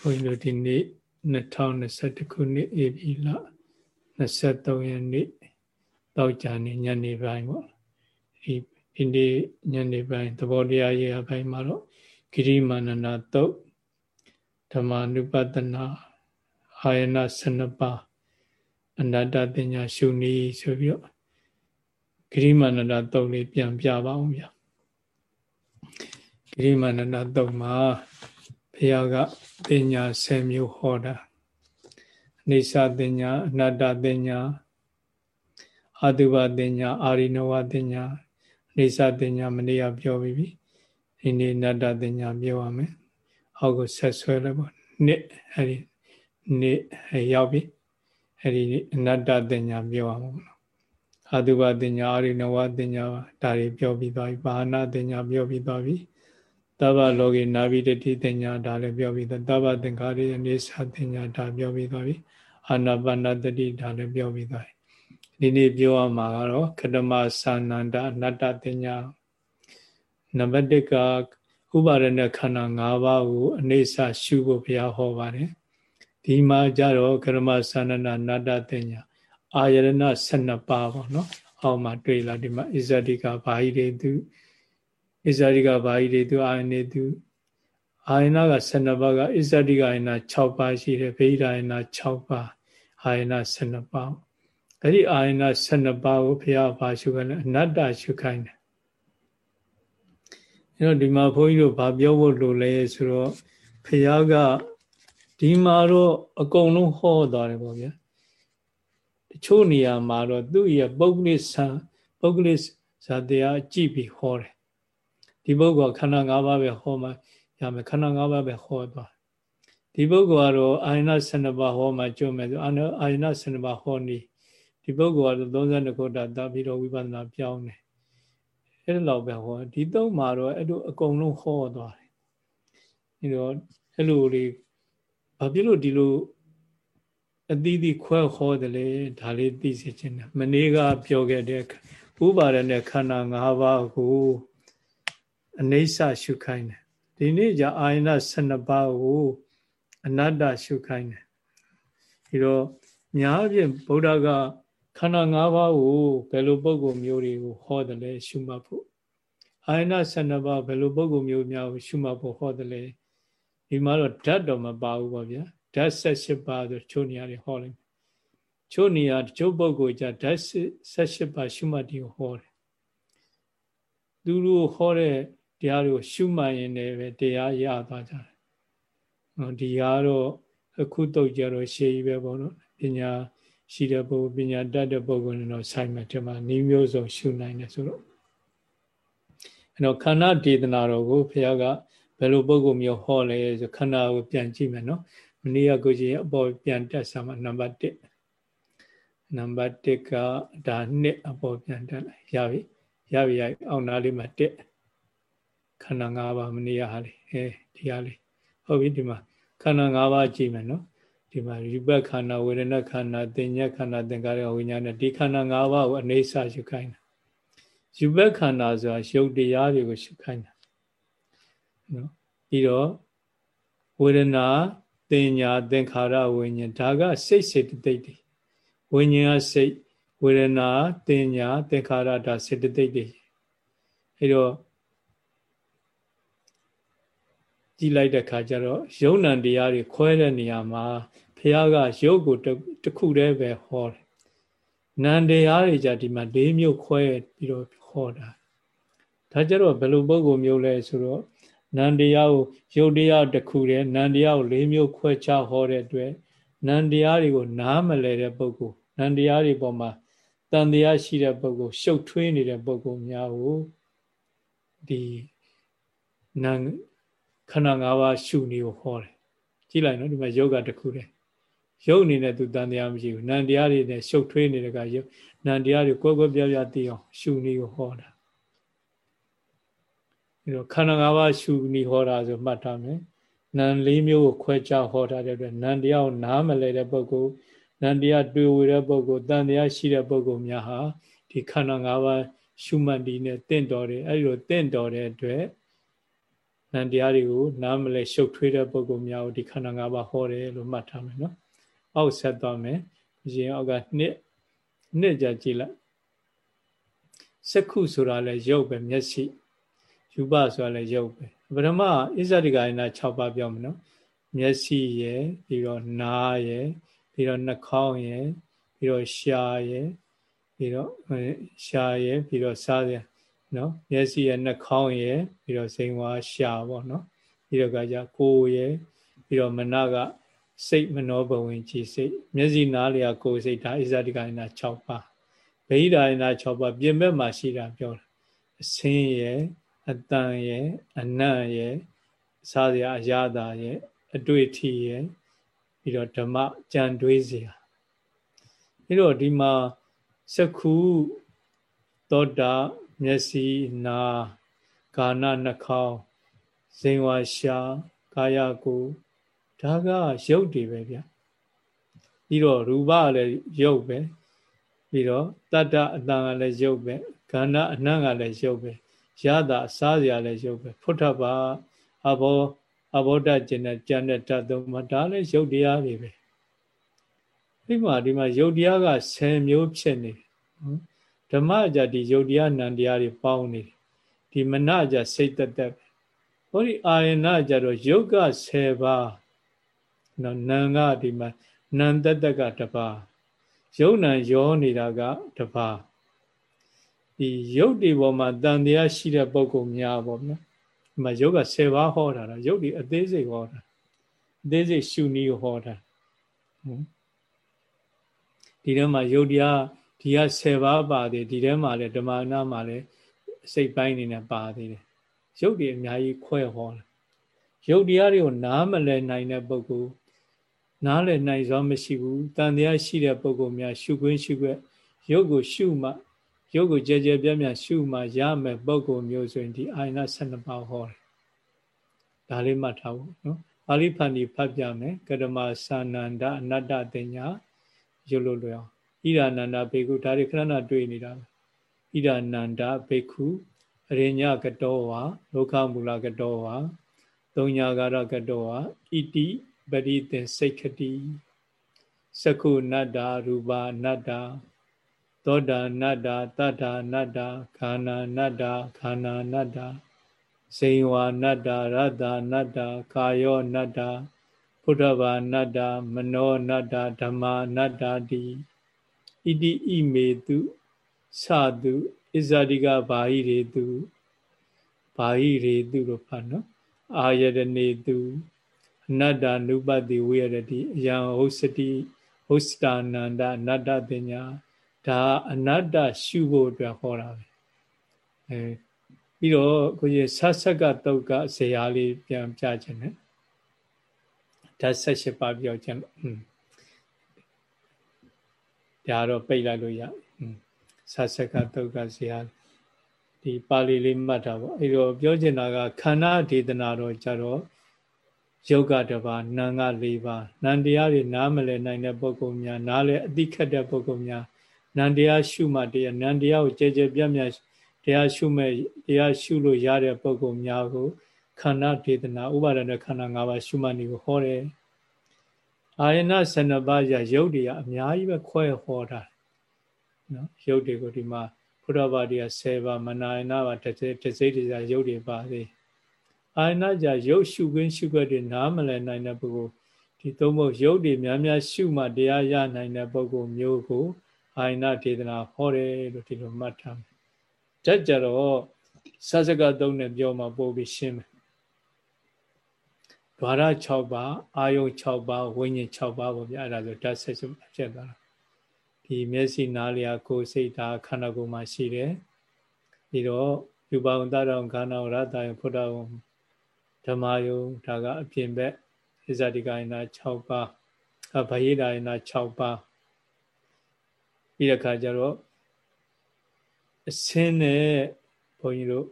ဘုန်းကြီးတို့ဒီနေ့2021ခုနှစ်ဧပြီလ23ရက်နေ့တောက်ကြနေညနေပိုင်းပေါ့ဒီဒီနေ့ညနေပိုင်းသဘောတရားရေးအပိုင်းမှာတော့ဂိရိမာနနာတုတ်ဓမ္မနုပဒနာအာယနာ12ပါးအနတ္တပညာရှုနည်းဆိုပြီးတော့ဂိရိမာနနာတုတ်လေးပြန်ပြပါအောင်ဗျာဂိရိမာနနာတုတ်မှာဘု ရားကပညာ10မျိုးဟောတာအိဋ္ဌပညာအနတ္တပညာအတုပပညာအာရိနဝပညာအိဋ္ဌပညာမနေ့ကပြောပြီးပြီဒီနေ့အနတ္တပညာပြောရမယ်အောက်ကိုဆက်ဆွဲလိုက်ပေါ့နှစ်အဲ့ဒီနှစ်ရောက်ပြီအဲ့ဒီအနတ္တပညာပြောရမှာအတုပပညာအာရိနဝပညာဒါတွေပြောပြီးသွားပြီပါဏပညာပြောပြီးသွားပြီ တဗ္ဗလောကေနာဘိတတိတင်ညာဒါလည်းပြောပြီးသားတဗ္ဗသင်္ခါရိအနေစာတင်ညာဒါပြောပြီးသွားပြီအာနာပါနတတိဒါလည်းပြောပြီးသွားပြီဒီနေ့ပြောရမှာကတော့ခတမသာနန္ဒအနတ္တတင်ညာနံပါတ်1ကဥပါရณะခန္ဓာ၅ပါးကိုအနေစာရှုဖို့ဘုရားဟောပါတယ်ဒီမှာကြတော့ခရမသာနန္ဒအနတ္တတင်ညာအာယရဏ12ပါးပေါ့နော်အောက်မှာတွေ့လာဒီမှာဣဇတိကဘာဟိတေသူ ဣဇရိကဘာကြီးတွေသူအာယနေသူအာယနာက12ပါးကဣဇရိကအာယနာ6ပါးရှိတယ်ဗေဒာယနာ6ပါးအာယနာ12ပါးအဲ့ဒီအာယနာ12ပါးကိုဘုရားဘာရှုခိုင်းလဲအနတ္တရှုခိုင်းတယ်အဲ့တော့ဒီမှာဘုန်းကြီးတို့ဗာပြောဖို့လိုလဲဆိုတော့ဘုရားကဒီမှာတော့အကုန်လုံးဟောသွားတယ်ပေါ့ဗျာတချို့နေရာမှာတော့သူ့ရဲ့ပုဂ္ဂလိဆံပုဂ္ဂလိဇာတရားကြည့်ပြီးဟောတယ် ဒီပုဂ္ဂိုလ်ခန္ဓာ၅ပါးပဲဟောမှရမယ်ခန္ဓာ၅ပါးပဲဟောသွားဒီပုဂ္ဂိုလ်ကတော့အာယနာ12ပါးဟောမှကျုံးမယ်ဆိုအာယနာ12ပါးဟောနေဒီပုဂ္ဂိုလ်ကတော့32ခုတာတာပြီးတော့ဝိပဿနာပြောင်းတယ်အဲ့လိုပဲဟောဒီသုံးမှာတော့အဲ့လိုအကုန်လုံးဟောသွားတယ်အဲ့တော့အဲ့လိုလေးဘာဖြစ်လို့ဒီလိုအသီးသီးခွဲဟောတယ်လေဒါလေးသိစေချင်တယ်မနေ့ကပြောခဲ့တဲ့ဥပါဒနဲ့ခန္ဓာ၅ပါးကို အနေဆရှုခိုင်းတယ်ဒီနေ့ကျအာယနာ12ပါးကိုအနတ္တရှုခိုင်းတယ်ဒီတော့များဖြင့်ဗုဒ္ဓကခန္ဓာ၅ပါးကိုဘယ်လိုပုံကိုမျိုးတွေကိုဟောတယ်လဲရှုမှတ်ဖို့အာယနာ12ပါးဘယ်လိုပုံကိုမျိုးများကိုရှုမှတ်ဖို့ဟောတယ်လဲဒီမှာတော့ဓာတ်တော့မပါဘူးပေါ့ဗျာဓာတ်78ပါးဆိုချိုးနေရာတွေဟောလိုက်ချိုးနေရာချိုးပုဂ္ဂိုလ်ကြဓာတ်78ပါးရှုမှတ်တွေကိုဟောတယ်သူတို့ဟောတဲ့ တရားတွေကိုရှုမှတ်ရင်လည်းပဲတရားရသွားကြတယ်။ဟောဒီကတော့အခုတော့ကြတော့ရှေးကြီးပဲပေါ့နော်ပညာရှိတဲ့ပုဂ္ဂိုလ်ပညာတတ်တဲ့ပုဂ္ဂိုလ်နဲ့တော့ဆိုင်မှာဒီမှာနှီးမျိုးစုံရှုနိုင်တယ်ဆိုတော့အဲ့တော့ခန္ဓာဒေသနာတော်ကိုဘုရားကဘယ်လိုပုဂ္ဂိုလ်မျိုးဟောလဲဆိုခန္ဓာကိုပြန်ကြည့်မယ်နော်မနေ့ကကိုကြီးအပေါ်ပြန်တက်ဆာမှာနံပါတ်1နံပါတ်1ကဒါနှစ်အပေါ်ပြန်တက်လိုက်ရပြီရပြီရအောင်နားလေးမှာတက် ခန္ဓာ၅ပါးမနေရဟာလေအဲဒီဟာလေဟုတ်ပြီဒီမှာခန္ဓာ၅ပါးကြည့်မယ်နော်ဒီမှာယူပခန္ဓာဝေဒနာခန္ဓာသင်ညက်ခန္ဓာသင်္ကာရဝိညာဉ်နဲ့ဒီခန္ဓာ၅ပါးကိုအနေဆာရှုခိုင်းတာယူပခန္ဓာဆိုတာရုပ်တရားတွေကိုရှုခိုင်းတာနော်ပြီးတော့ဝေဒနာသင်ညာသင်္ခါရဝိညာဉ်ဒါကစိတ်စေတသိက်တွေဝိညာဉ်ကစိတ်ဝေဒနာသင်ညာသင်္ခါရဒါစေတသိက်တွေအဲတော့ ကြည့်လိုက်တဲ့ခါကျတော့ယုံ nant တရားတွေခွဲတဲ့နေရာမှာဘုရားကရုပ်ကိုတခုတည်းပဲဟောတယ်။နံတရားတွေじゃဒီမှာ၄မျိုးခွဲပြီးတော့ဟောတာ။ဒါကြတော့ဘယ်လိုပုံကိုမျိုးလဲဆိုတော့နံတရားကိုရုပ်တရားတစ်ခုတည်းနံတရားကို၄မျိုးခွဲခြားဟောတဲ့အတွက်နံတရားတွေကိုနားမလဲတဲ့ပုဂ္ဂိုလ်နံတရားတွေပေါ်မှာတန်တရားရှိတဲ့ပုဂ္ဂိုလ်ရှုပ်ထွေးနေတဲ့ပုဂ္ဂိုလ်များကိုဒီနံ ခန္ဓာ၅ပါးရှုနေကိုဟောတယ်ကြည့်လိုက်နော်ဒီမှာယောဂတစ်ခုတည်းရုပ်အနေနဲ့သူတန်တရားမရှိဘူးနံတရားတွေနဲ့ရှုပ်ထွေးနေတဲ့ကရုပ်နံတရားတွေကွက်ကွက်ပြားပြားသိအောင်ရှုနေကိုဟောတာအဲတော့ခန္ဓာ၅ပါးရှုနေဟောတာဆိုမှတ်ထားမယ်နံ၄မျိုးကိုခွဲခြားဟောထားတဲ့အတွက်နံတရားကိုနားမလဲတဲ့ပုဂ္ဂိုလ်နံတရားတွေ့ဝေတဲ့ပုဂ္ဂိုလ်တန်တရားရှိတဲ့ပုဂ္ဂိုလ်များဟာဒီခန္ဓာ၅ပါးရှုမှတ်ဒီနဲ့တင့်တော်တယ်အဲဒီလိုတင့်တော်တဲ့အတွက် နန္တရားတွေကိုနားမလဲရှုပ်ထွေးတဲ့ပုဂ္ဂိုလ်များကိုဒီခန္ဓာ၅ပါးဟောတယ်လို့မှတ်ထားမယ်နော်အောက်ဆက်သွားမယ်ရှင်အောက်ကနှစ်နှစ်ကြာကြည့်လိုက်စက္ခုဆိုတာလဲရုပ်ပဲမျက်စိယူပဆိုတာလဲရုပ်ပဲပထမဣဇတိကာယနာ6ပါးပြောမယ်နော်မျက်စိရယ်ပြီးတော့နားရယ်ပြီးတော့နှာခေါင်းရယ်ပြီးတော့ရှားရယ်ပြီးတော့ရှားရယ်ပြီးတော့စားရယ် နော်မျက်စိရယ်နှာခေါင်းရယ်ပြီးတော့စိန်ဝါရှားပေါ့နော်ပြီးတော့ကကြကိုယ်ရယ်ပြီးတော့မနကစိတ်မနောဘဝင်ကြည်စိတ်မျက်စိနားလျာကိုယ်စိတ်ဒါဣဇတိကာယနာ6ပါးဗိဓာယနာ6ပါးပြင်ဘက်မှာရှိတာပြောတာအစင်းရယ်အတန်ရယ်အနံ့ရယ်စားစရာအရသာရယ်အတွေ့အထိရယ်ပြီးတော့ဓမ္မကြံတွေးစရာပြီးတော့ဒီမှာစခုသောတာ မျက်စိနာကာနနှာခေါင်းဇင်ဝါရှာကာယကိုဒါကရုပ်တွေပဲဗျပြီးတော့ရူပလည်းရုပ်ပဲပြီးတော့တတ္တအတန်ကလည်းရုပ်ပဲခန္ဓာအနံ့ကလည်းရုပ်ပဲရတာစားစရာလည်းရုပ်ပဲဖုထဘာအဘောအဘောဓကျင်တဲ့ကြံတဲ့ဓာတ်သုံးပါဒါလည်းရုပ်တရားတွေပဲဒီမှာဒီမှာရုပ်တရားက10မျိုးဖြစ်နေ ဓမ္မကြဒီရုပ်တရားနံတရားတွေပေါင်းနေဒီမနကြစိတ်တက်တက်ဟောဒီအာယနာကြတော့ယုတ်က10ပါးနော်နံကဒီမှာနံတက်တက်ကတပါးယုံနံရောနေတာကတပါးဒီရုပ်တွေပေါ်မှာတန်တရားရှိတဲ့ပုံကုများပေါ့နော်ဒီမှာယုတ်က10ပါးဟောတာတော့ယုတ်ဒီအသေးစိတ်ဟောတာအသေးစိတ်ရှုနည်းဟောတာဒီထဲမှာယုတ်တရား ဒီက10ပါးပါသေးဒီထဲမှာလည်းဓမ္မနာမှာလည်းစိတ်ပိုင်းနေနဲ့ပါသေးတယ်ယုတ်တွေအများကြီးခွဲဟောတယ်ယုတ်တရားတွေကိုနားမလည်နိုင်တဲ့ပုဂ္ဂိုလ်နားလည်နိုင်စွာမရှိဘူးတန်တရားရှိတဲ့ပုဂ္ဂိုလ်များရှုခွင့်ရှုခွက်ယုတ်ကိုရှုမှရုပ်ကိုကြဲကြဲပြန့်ပြန့်ရှုမှရမယ်ပုံကိုမျိုးဆိုရင်ဒီအာယနာ12ပါးဟောတယ်ဒါလေးမှတ်ထားဖို့နော်ပါဠိဖန်ဒီဖတ်ပြမယ်ကရမသာနန္ဒအနတ္တတင်ညာရုပ်လို့လွယ်အောင် ဣဒာနန္ဒဘေကုဒါတွေခဏခဏတွေ့နေတာဣဒာနန္ဒဘေကုအရိညကတောဝါလောကမူလကတောဝါသုံးညာကာရကတောဝါဣတိပရိသင်စိတ်ခတိသကုနတ္တာရူပနတ္တာသောတာနတ္တာတတ္ထာနတ္တာခန္ဓာနတ္တာခန္ဓာနတ္တာဇိဝါနတ္တာရတ္တာနတ္တာကာယောနတ္တာဘုဒ္ဓဘာနတ္တာမနောနတ္တာဓမ္မာနတ္တာတိ ဣတိဣမေတုသတုဣဇာတိကဘာဟိရေတုဘာဟိရေတုလို့ဖတ်နော်အာယတနေတုအနတ္တနုပတိဝိရတိအယံဟုတ်စတိဟုတ်စတာနန္ဒအနတ္တပညာဒါအနတ္တရှုဖို့အတွက်ဟောတာပဲအဲပြီးတော့ကိုကြီးဆတ်ဆက်ကတုတ်ကဇေယျလေးပြန်ပြခြင်းနဲ့ဓာတ်ဆက်ရှိပါပြောခြင်းอืม ဒါတော့ပိတ်လိုက်လို့ရဆာဆက်ကတုတ်ကဇေယဒီပါဠိလေးမှတ်တာပေါ့အဲ့တော့ပြောချင်တာကခန္ဓာဒေသနာတော့ကြတော့ယုတ်ကတပါနာငါ၄ပါးနန္တရားတွေနားမလည်နိုင်တဲ့ပုဂ္ဂိုလ်များနားလည်းအတိခတ်တဲ့ပုဂ္ဂိုလ်များနန္တရားရှုမှတရားနန္တရားကိုကြဲကြဲပြတ်ပြတ်တရားရှုမဲ့တရားရှုလို့ရတဲ့ပုဂ္ဂိုလ်များကိုခန္ဓာဒေသနာဥပါဒณะခန္ဓာ၅ပါးရှုမှတ်နေကိုဟောတယ် အာယနာ12ပါးရရုပ်တွေကအများကြီးပဲခွဲဟောတာနော်ရုပ်တွေကိုဒီမှာဘုရားဘာတွေက10ပါးမနာယနာပါတစ်စိတ်တစ်စိတ်တရားရုပ်တွေပါသေးအာယနာကြရုပ်ရှုခွင့်ရှုခွက်တွေနားမလည်နိုင်တဲ့ပုဂ္ဂိုလ်ဒီသုံးဖို့ရုပ်တွေများများရှုမှတရားရနိုင်တဲ့ပုဂ္ဂိုလ်မျိုးကိုအာယနာဒေသနာဟောတယ်လို့ဒီလိုမှတ်ထားမယ်။ဓာတ်ကြတော့စစကသုံးနဲ့ပြောမှပို့ပြီးရှင်းမယ်။ ဒွါရ6ပါးအာယုံ6ပါးဝိညာဉ်6ပါးပေါ့ဗျာအဲ့ဒါဆိုဓာတ်ဆက်စုဖြစ်သွားတာ။ဒီမျက်စိနားလျာကိုယ်စိတ်ဓာတ်ခန္ဓာကိုယ်မှာရှိတယ်။ပြီးတော့ယူပါဝတ္တရောခန္ဓာရတ္တယဖုဒ္ဓဝံဓမ္မယုံဒါကအပြင်ဘက်ဣဇတိကယနာ6ပါးအဘယိဒာယနာ6ပါးပြီးတဲ့ခါကျတော့အစင်းနဲ့ဘုန်းကြီးတို့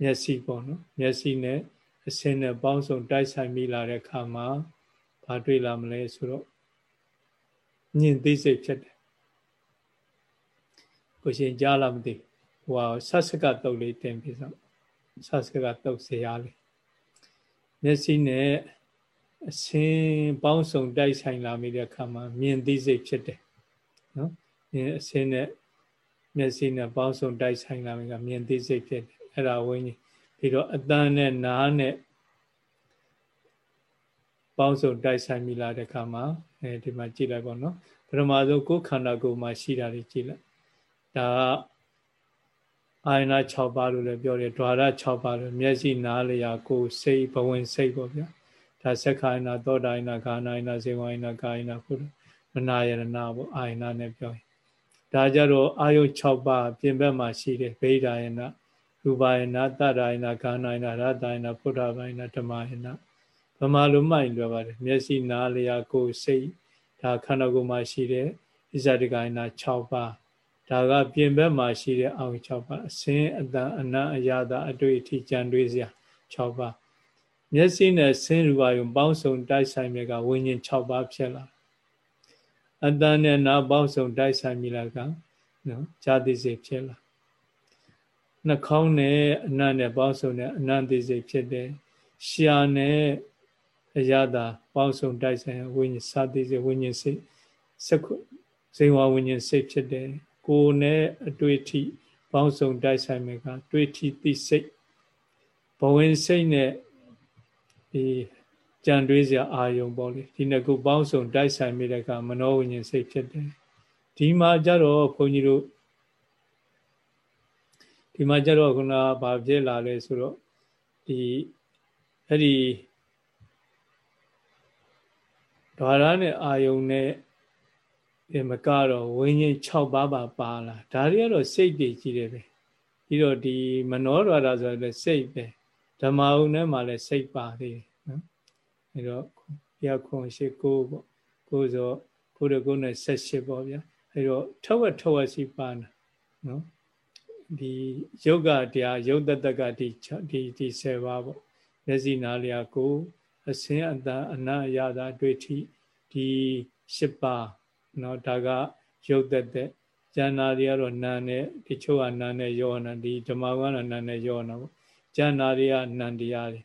မျက်စိပေါ့နော်မျက်စိနဲ့ အစင်းနဲ့ပေါင်းစုံတိုက်ဆိုင်မိလာတဲ့ခါမှာဘာတွေ့လာမလဲဆိုတော့ညင်သိစိတ်ဖြစ်တယ်ကိုရှင်ကြားလာမသိဟိုဟာဆတ်စကတုတ်လေးတင်ပြဆောင်ဆတ်စကတုတ်စရာလေးမျက်စိနဲ့အစင်းပေါင်းစုံတိုက်ဆိုင်လာမိတဲ့ခါမှာမြင်သိစိတ်ဖြစ်တယ်နော်အစင်းနဲ့မျက်စိနဲ့ပေါင်းစုံတိုက်ဆိုင်လာမိကမြင်သိစိတ်ဖြစ်တယ်အဲ့ဒါဝိညာဉ် ပြီးတော့အတန်းနဲ့နားနဲ့ပေါင်းစုံတိုက်ဆိုင်မိလာတဲ့ခါမှာအဲဒီမှာကြည့်လိုက်ပါတော့ပထမဆုံးကိုယ်ခန္ဓာကိုယ်မှာရှိတာတွေကြည့်လိုက်ဒါကအာယနာ6ပါးလို့လည်းပြောတယ်ဓွာရ6ပါးလို့မျက်စိနားလျာကိုယ်စိတ်ဘဝင်စိတ်ပေါ့ဗျာဒါသက်ခာယနာသောတာယနာခာနာယနာဇေဝယနာကာယနာခုမနာယရနာပေါ့အာယနာနဲ့ပြောရင်ဒါကြတော့အာယု6ပါးပြင်ဘက်မှာရှိတယ်ဗေဒာယနာ ရူပယနာတတယနာခာနာယနာရတယနာဖုဒ္ဓဘာယနာဓမ္မယနာဗမာလိုမှန်ပြောပါတယ်မျက်စိနားလျာကိုယ်စိတ်ဒါခန္ဓာကိုယ်မှာရှိတဲ့ဣဇဒကယနာ6ပါးဒါကပြင်ဘက်မှာရှိတဲ့အောင်6ပါးအစင်းအတန်အနံ့အရာသာအတွေ့အထိကြံတွေးစရာ6ပါးမျက်စိနဲ့ဆင်းရူပါယုံပေါင်းစုံတိုက်ဆိုင်မြကဝိညာဉ်6ပါးဖြစ်လာအတန်နဲ့နာပေါင်းစုံတိုက်ဆိုင်မြလာကနော်ဇာတိစိတ်ဖြစ်လာ နှာခေါင်းနဲ့အနံ့နဲ့ပေါင်းစုံနဲ့အနံ့တိစိတ်ဖြစ်တယ်ရှာနဲ့အရာသာပေါင်းစုံတိုက်ဆိုင်ဝိညာဉ်စာတိစိတ်ဝိညာဉ်စိတ်စက္ခုဇေဝဝိညာဉ်စိတ်ဖြစ်တယ်ကိုယ်နဲ့အတွေ့အထိပေါင်းစုံတိုက်ဆိုင်မြကတွေ့ထိသိစိတ်ဘဝင်စိတ်နဲ့ဒီကြံတွေးစရာအာယုံပေါ့လေဒီနှစ်ခုပေါင်းစုံတိုက်ဆိုင်မိတဲ့ကမနောဝိညာဉ်စိတ်ဖြစ်တယ်ဒီမှာကြတော့ဘုန်းကြီးတို့ ဒီမှာကြတော့ခုနဘာဖြစ်လာလဲဆိုတော့ဒီအဲ့ဒီဓာရနဲ့အာယုံနဲ့ဒီမကတော့ဝိညာဉ်6ပါးပါပါလာဒါတွေကတော့စိတ်တွေကြီးတယ်ပဲပြီးတော့ဒီမနောဓာရဆိုလည်းစိတ်ပဲဓမ္မဥနဲ့မှလည်းစိတ်ပါသေးတယ်နော်အဲတော့ရခွန်ရှိကိုပေါ့ကိုဆိုကိုရကုနဲ့ဆက်ရှိပေါ့ဗျာအဲတော့ထဝက်ထဝက်စီပါနာနော် ဒီယုတ်ကတရားယုတ်တတကဒီဒီဒီ10ပါးပေါ့မျက်စိနားလျာကိုအစင်းအတန်အနအရသာတွေ့ထိဒီ10ပါးနော်ဒါကယုတ်သက်သက်ဉာဏ်နာတွေကတော့နာနဲ့ဒီချို့ကနာနဲ့ယောနာဒီဓမ္မကနာနဲ့ယောနာပေါ့ဉာဏ်နာတွေကနန္တရားတွေ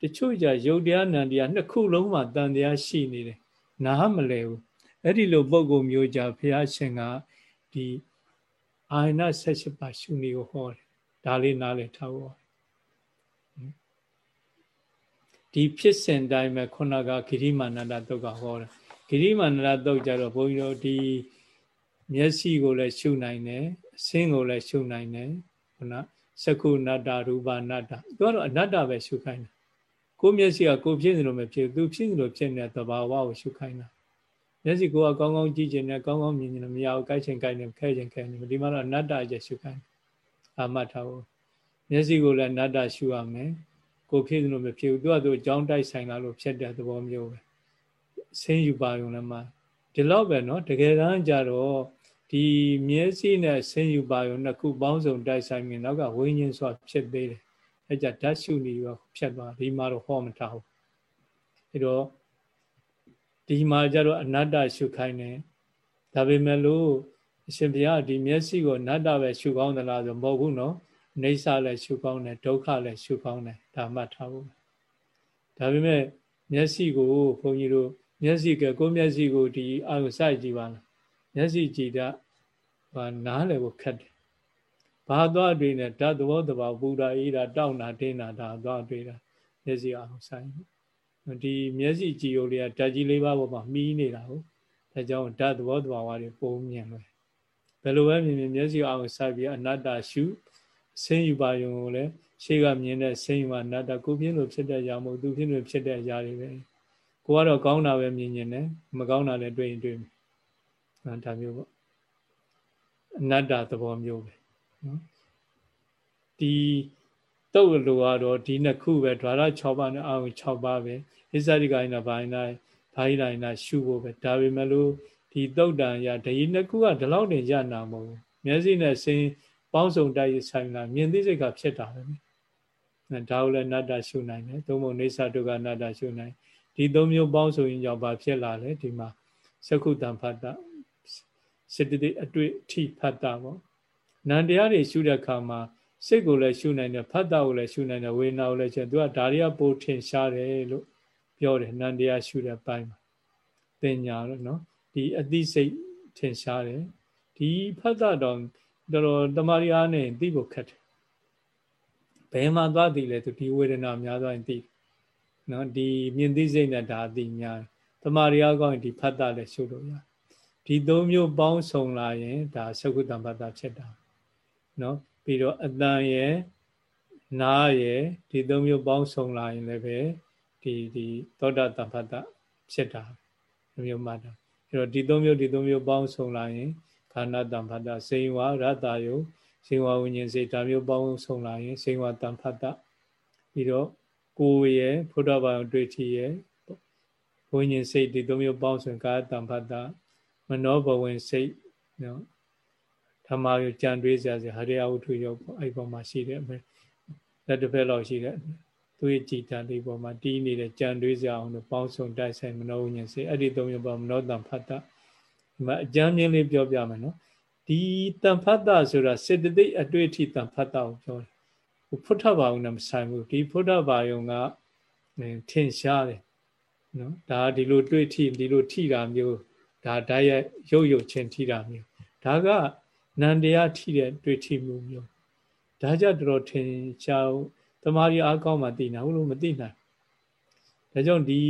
တချို့ကြယုတ်တရားနန္တရားနှစ်ခုလုံးမှာတန်တရားရှိနေတယ်နားမလဲဘူးအဲ့ဒီလိုပုံကုမျိုးကြဘုရားရှင်ကဒီ အာရဏ78ပါးရှုနေကိုဟောတယ်ဒါလေးနားလည်ထားဖို့ဒီဖြစ်စဉ်တိုင်းပဲခုနကဂိရိမာနန္ဒတုတ်ကဟောတယ်ဂိရိမာနန္ဒတုတ်ကြတော့ဘုန်းကြီးတို့ဒီမျက်စိကိုလည်းရှုနိုင်တယ်အဆင်းကိုလည်းရှုနိုင်တယ်ခုနစကုနတ္တရူပနတ္တသူကတော့အနတ္တပဲရှုခိုင်းတာကိုမျက်စိကကိုဖြစ်နေလို့မဖြစ်သူဖြစ်နေလို့ဖြစ်နေတဲ့သဘာဝကိုရှုခိုင်းတာ မျက်စိကိုကကောင်းကောင်းကြည့်ခြင်းနဲ့ကောင်းကောင်းမြင်ခြင်းနဲ့မရဘူးကြိုက်ခြင်းကြိုက်နေခဲခြင်းခဲနေဒီမှာတော့အနတ္တကျရှုခိုင်းအာမတ်ထားဖို့မျက်စိကိုလည်းအနတ္တရှုရမယ်ကိုဖြစ်နေလို့မဖြစ်ဘူးသူကသူအကြောင်းတိုက်ဆိုင်လာလို့ဖြစ်တဲ့သဘောမျိုးပဲဆင်းယူပါရုံနဲ့မှဒီလောက်ပဲเนาะတကယ်တမ်းကျတော့ဒီမျက်စိနဲ့ဆင်းယူပါရုံနှစ်ခုပေါင်းစုံတိုက်ဆိုင်မြင်နောက်ကဝိညာဉ်ဆိုတာဖြစ်သေးတယ်အဲကြဓာတ်ရှုနေရောဖြတ်သွားဒီမှာတော့ဟောမထားဘူးအဲတော့ ဒီမှာကျတော့အနတ္တရှုခိုင်းတယ်ဒါပေမဲ့လို့အရှင်ဘုရားဒီမျက်စိကိုအနတ္တပဲရှုကောင်းသလားဆိုမဟုတ်ဘူးနော်အိဋ္ဌလည်းရှုကောင်းတယ်ဒုက္ခလည်းရှုကောင်းတယ်ဒါမှတ်ထားဖို့ဒါပေမဲ့မျက်စိကိုဘုန်းကြီးတို့မျက်စိကကိုမျက်စိကိုဒီအာရုံစိုက်ကြည့်ပါလားမျက်စိကြည့်တာဟာနားလည်းကိုခက်တယ်ဘာသွားတွေ့နေဓာတ်သဘောတဘာပူတာအေးတာတောက်တာတင်းတာဒါသွားတွေ့တာမျက်စိအောင်ဆိုင် ဒီမျက်စိကြည်ရုပ်လေးကဓာတ်ကြီးလေးပါးပေါ်မှာမှီးနေတာဟုတ်ဒါကြောင့်ဓာတ်သဘောတဘာဝတွေပုံမြင်လို့ဘယ်လိုပဲမြင်မြင်မျက်စိအောင်ဆိုင်ပြီးအနတ္တရှုဆင်းယူပါယုံကိုလည်းရှေ့ကမြင်တဲ့ဆင်းယူပါအနတ္တကိုပြင်းလို့ဖြစ်တဲ့အရာမဟုတ်သူပြင်းလို့ဖြစ်တဲ့အရာတွေပဲကိုကတော့ကောင်းတာပဲမြင်မြင်တယ်မကောင်းတာလည်းတွေ့ရင်တွေ့မယ်ဒါမျိုးပေါ့အနတ္တသဘောမျိုးပဲနော်ဒီ တုတ်လိုကတော့ဒီနှစ်ခုပဲဓာရ6ပါးနဲ့အာရုံ6ပါးပဲဣဇရိကိုင်းနာဘိုင်းနာဘာိတိုင်းနာရှုဖို့ပဲဒါပေမဲ့လို့ဒီတုတ်တန်ရဒီနှစ်ခုကဒီလောက်နေရနာမဟုတ်မျက်စိနဲ့စင်းပေါင်းစုံတိုက်ဆိုင်လာမြင်သိစိတ်ကဖြစ်တာပဲအဲဒါကိုလည်းနတ္တရှုနိုင်တယ်သုံးပုံနေသဒုက္ခနတ္တရှုနိုင်ဒီသုံးမျိုးပေါင်းစုံရင်ကြောင့်ဘာဖြစ်လာလဲဒီမှာသက္ခုတံဖတ်တာစေတသိက်အတွေ့အထိဖတ်တာပေါ့နန္တရားတွေရှုတဲ့အခါမှာ စိတ်ကိုလည်းရှုနိုင်တယ်ဖတ်တာကိုလည်းရှုနိုင်တယ်ဝေဒနာကိုလည်းရှုသူကဒါတွေကပိုထင်ရှားတယ်လို့ပြောတယ်နန္တရားရှုတဲ့ပိုင်းမှာသင်ညာလို့နော်ဒီအသိစိတ်ထင်ရှားတယ်ဒီဖတ်တာတော့တော်တော်တမာရီအားနဲ့သိဖို့ခက်တယ်ဘယ်မှာသွားသိလဲသူဒီဝေဒနာများသွားရင်သိနော်ဒီမြင်သိစိတ်နဲ့ဒါအသိများတမာရီအားကောင်းရင်ဒီဖတ်တာလည်းရှုလို့ရဒီသုံးမျိုးပေါင်းစုံလာရင်ဒါသကုတ္တံဖတ်တာဖြစ်တာနော် ပြီးတော့အတန်ရယ်နားရယ်ဒီသုံးမျိုးပေါင်းစုံလာရင်လည်းပဲဒီဒီသောတာတံဖတ်တာဖြစ်တာမျိုးမှတ်တာအဲ့တော့ဒီသုံးမျိုးဒီသုံးမျိုးပေါင်းစုံလာရင်ခန္ဓာတံဖတ်တာစေဝါရတ္တယုစေဝါဝိညာဉ်စေဒါမျိုးပေါင်းစုံလာရင်စေဝါတံဖတ်တာပြီးတော့ကိုယ်ရဲ့ဘုဒ္ဓဘာသာတွေ့ထီရဲ့ဝိညာဉ်စိတ်ဒီသုံးမျိုးပေါင်းစုံကာတံဖတ်တာမနောဘဝင်စိတ်နော်ဓ မ္မယကြံတွေးစရာစဟရိယဝတ္ထုရောအဲ့ပေါ်မှာရှိတယ်လက်တစ်ဖက်လောက်ရှိတယ်သူရဲ့ကြည်တန်လေးပေါ်မှာတီးနေတဲ့ကြံတွေးစရာအောင်လို့ပေါင်းစုံတိုက်ဆိုင်မနောဝိညာဉ်စိတ်အဲ့ဒီသုံးမျိုးပေါ်မနောတံဖတ်တာဒီမှာအကြမ်းမြင်လေးပြောပြမယ်နော်ဒီတံဖတ်တာဆိုတာစေတသိက်အတွေ့အထိတံဖတ်တာကိုပြောတယ်ဖုထဘာယုံနဲ့မဆိုင်ဘူးဒီဖုထဘာယုံကထင်ရှားတယ်နော်ဒါဒီလိုတွေ့ထိဒီလိုထိတာမျိုးဒါဓာတ်ရဲ့ရုပ်ရုပ်ချင်းထိတာမျိုးဒါက နန္တရားထိတဲ့တွေ့ထိမှုမျိုးဒါကြတော်ထင်ရှားတမာရီအားကောင်းမှသိနိုင်ဘူးလို့မသိနိုင်ဒါကြောင့်ဒီ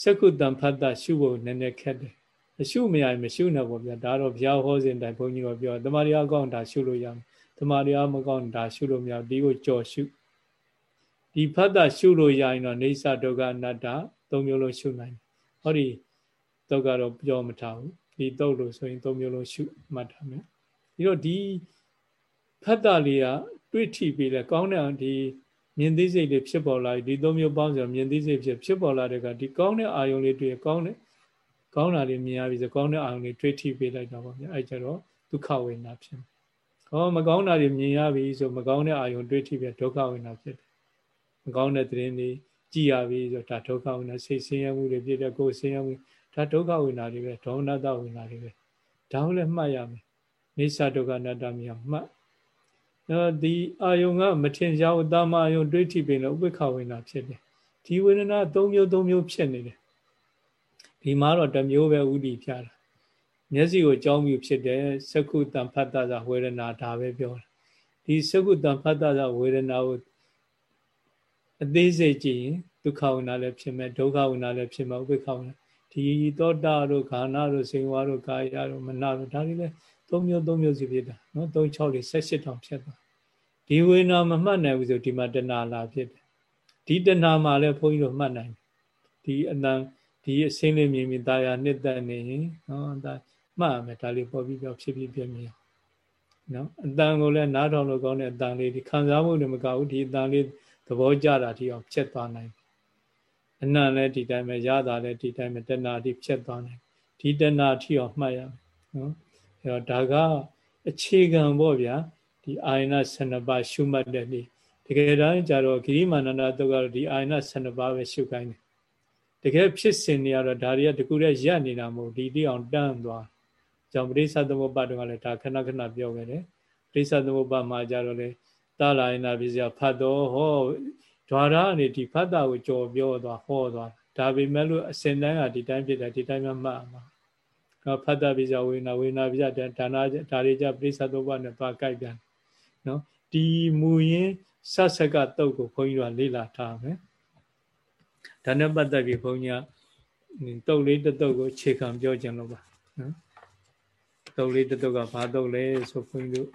စကုတံဖတ်တာရှုဖို့နည်းနည်းခက်တယ်အရှုမရရင်မရှုနဲ့ပေါ့ဗျာဒါတော့ဘုရားဟောစဉ်တိုင်ဘုန်းကြီးကပြောတမာရီအားကောင်းဒါရှုလို့ရမယ်တမာရီအားမကောင်းဒါရှုလို့မရဒီကိုကြော်ရှုဒီဖတ်တာရှုလို့ရရင်တော့နေသဒုက္ခအနတ္တသုံးမျိုးလုံးရှုနိုင်တယ်ဟောဒီတုတ်ကတော့ပြောမထားဘူးဒီတုတ်လို့ဆိုရင်သုံးမျိုးလုံးရှုမှတ်ထားမယ် ပြီးတော့ဒီဖတ်တာလေးကတွေးထိပြီးလဲကောင်းတဲ့ဒီမြင်သိစိတ်တွေဖြစ်ပေါ်လာဒီသုံးမျိုးပေါင်းဆိုမြင်သိစိတ်ဖြစ်ဖြစ်ပေါ်လာတဲ့ကဒီကောင်းတဲ့အာယုံလေးတွေ့ကောင်းတဲ့ကောင်းတာလေးမြင်ရပြီဆိုကောင်းတဲ့အာယုံလေးတွေးထိပေးလိုက်တာပေါ့ဗျာအဲကြတော့ဒုက္ခဝေဒနာဖြစ်တယ်။ဟောမကောင်းတာတွေမြင်ရပြီဆိုမကောင်းတဲ့အာယုံတွေးထိပြီးဒုက္ခဝေဒနာဖြစ်တယ်။မကောင်းတဲ့သတင်းတွေကြည်ရပြီဆိုဒါဒုက္ခဝေဒနာစိတ်ဆင်းရဲမှုတွေဖြစ်တဲ့ကိုယ်ဆင်းရဲမှုဒါဒုက္ခဝေဒနာတွေပဲဒေါမနတဝေဒနာတွေပဲဒါကိုလည်းမှတ်ရမယ် နေသဒုက္ခအနတ္တမြတ်မှတ်နော်ဒီအာယုံကမထင်ရှားဘူးတာမအာယုံတွေးထိပင်လို့ဥပ္ပခဝေဒနာဖြစ်တယ်ဒီဝေဒနာ၃မျိုး၃မျိုးဖြစ်နေတယ်ဒီမှာတော့တစ်မျိုးပဲဥဒိပြတာမျက်စိကိုကြောင်းပြီးဖြစ်တယ်သက္ခုတံဖတ်တသာဝေဒနာဒါပဲပြောတာဒီသက္ခုတံဖတ်တသာဝေဒနာကိုအသေးစိတ်ကြည့်ရင်ဒုက္ခဝေဒနာလည်းဖြစ်မယ်ဒုက္ခဝေဒနာလည်းဖြစ်မှာဥပ္ပခဝေဒနာဒီသောတာတို့ခန္ဓာတို့စေဝါတို့ကာယတို့မနတို့ဒါတွေလည်း ၃မျိုး၃မျိုးစီဖြစ်တာနော်၃6လေး18တောင်ဖြစ်သွားဒီဝေနာမမှတ်နိုင်ဘူးဆိုဒီမှာတဏှာလာဖြစ်တယ်ဒီတဏှာမှာလည်းဘုန်းကြီးတို့မှတ်နိုင်ဒီအတန်ဒီအစင်းလေးမြင်မြင်ตาရနှစ်သက်နေရင်နော်ဒါမှတ်ရမယ်ဒါလေးပေါ်ပြီးပြောဖြစ်ပြီးပြမြင်နော်အတန်ကိုလည်းနားထောင်လို့ကောင်းတဲ့အတန်လေးဒီခံစားမှုတွေမကဘူးဒီအတန်လေးသဘောကျတာဒီအောင်ဖြစ်သွားနိုင်အနံ့လည်းဒီတိုင်းပဲရတာလည်းဒီတိုင်းပဲတဏှာဒီဖြစ်သွားနိုင်ဒီတဏှာထီအောင်မှတ်ရမယ်နော် အဲတော့ဒါကအခြေခံပေါ့ဗျာဒီအာယနာ12ပါးရှုမှတ်တဲ့နေ့တကယ်တမ်းကျတော့ဂိရိမာနန္ဒတုတ်ကတော့ဒီအာယနာ12ပါးပဲရှုခိုင်းတယ်တကယ်ဖြစ်စဉ်တွေကတော့ဒါတွေကတကူတည်းရပ်နေတာမဟုတ်ဒီတိအောင်တန်းသွားကြောင့်ပရိသသမုပ္ပါတော့လည်းဒါခဏခဏပြောခဲ့တယ်ပရိသသမုပ္ပါမှာကြတော့လေတာလာယနာပစ္စယဖတ်တော့ဟောဓာရအနေဒီဖတ်တာကိုကြော်ပြောသွားဟောသွားဒါပေမဲ့လို့အစဉ်တိုင်းကဒီတိုင်းဖြစ်တယ်ဒီတိုင်းမှမှတ်မှာ နော်ဖတ်တာပစ္စယဝေနာဝေနာပစ္စယဒါနာဒါတွေကြပရိသသမုပ္ပါနဲ့သွားကြိုက်ပြန်နော်ဒီမူရင်းဆက်ဆက်ကတုတ်ကိုခွန်ကြီးတို့လေ့လာထားမယ်ဒါနဲ့ပတ်သက်ပြီးဘုန်းကြီးကတုတ်လေးတစ်တုတ်ကိုခြေခံပြောကြလို့ပါနော်တုတ်လေးတစ်တုတ်ကဘာတုတ်လဲဆိုဘုန်းကြီးတို့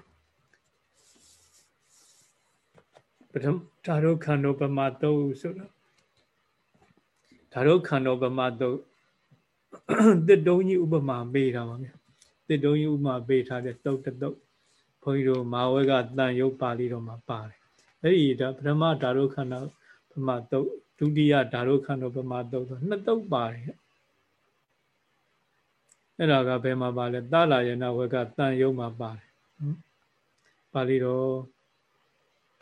ပထမဓာရုခန္ဓေပမတုတ်ဆိုတော့ဓာရုခန္ဓေပမတုတ် တစ်တုံးကြီးဥပမာပေးတာပါဗျတစ်တုံးကြီးဥပမာပေးထားတဲ့တုတ်တစ်တုတ်ဘုန်းကြီးတို့မာဝဲကတန်ရုပ်ပါဠိတော်မှာပါတယ်အဲ့ဒီဒါပထမဓာရုခန္ဓေပမတုတ်ဒုတိယဓာရုခန္ဓေပမာတုတ်ဆိုနှစ်တုတ်ပါတယ်အဲ့ဒါကဘယ်မှာပါလဲတာလာယနာဝကတန်ယုံမှာပါတယ်ပါဠိတော်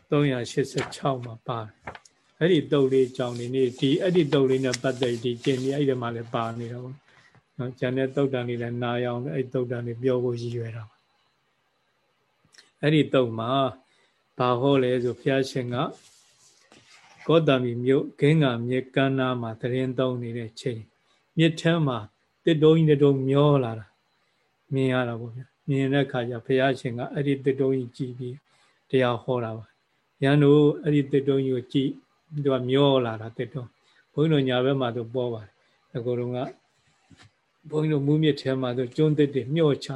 386မှာပါတယ် အဲ့ဒီတုတ်လေးကြောင့်ဒီနေ့ဒီအဲ့ဒီတုတ်လေးနဲ့ပတ်သက်ဒီကျင့်ဒီအဲ့ဒီမှာလည်းပါနေတော့နော်ကျန်တဲ့တုတ်တန်လေးလည်းနာရအောင်အဲ့ဒီတုတ်တန်လေးပြောဖို့ရည်ရွယ်တာအဲ့ဒီတုတ်မှာဘာဟောလဲဆိုဘုရားရှင်ကကောတမီမြို့ဂင်းကမြေကမ်းနားမှာတရင်သုံးနေတဲ့ချိန်မြစ်ထမ်းမှာတစ်တုံးကြီးတုံးမျောလာတာမြင်ရတာပေါ့ဗျာမြင်တဲ့အခါကျဘုရားရှင်ကအဲ့ဒီတစ်တုံးကြီးကြည်ပြီးတရားဟောတာပါရန်တို့အဲ့ဒီတစ်တုံးကြီးကိုကြည် သူကမျောလာတာတစ်တုံးဘုန်းကြီးတို့ညာဘက်မှာသူပေါ်ပါတယ်အကိုတော်ကဘုန်းကြီးတို့မူးမြစ်ထဲမှာသူကျွန်းတစ်တွေမျောချ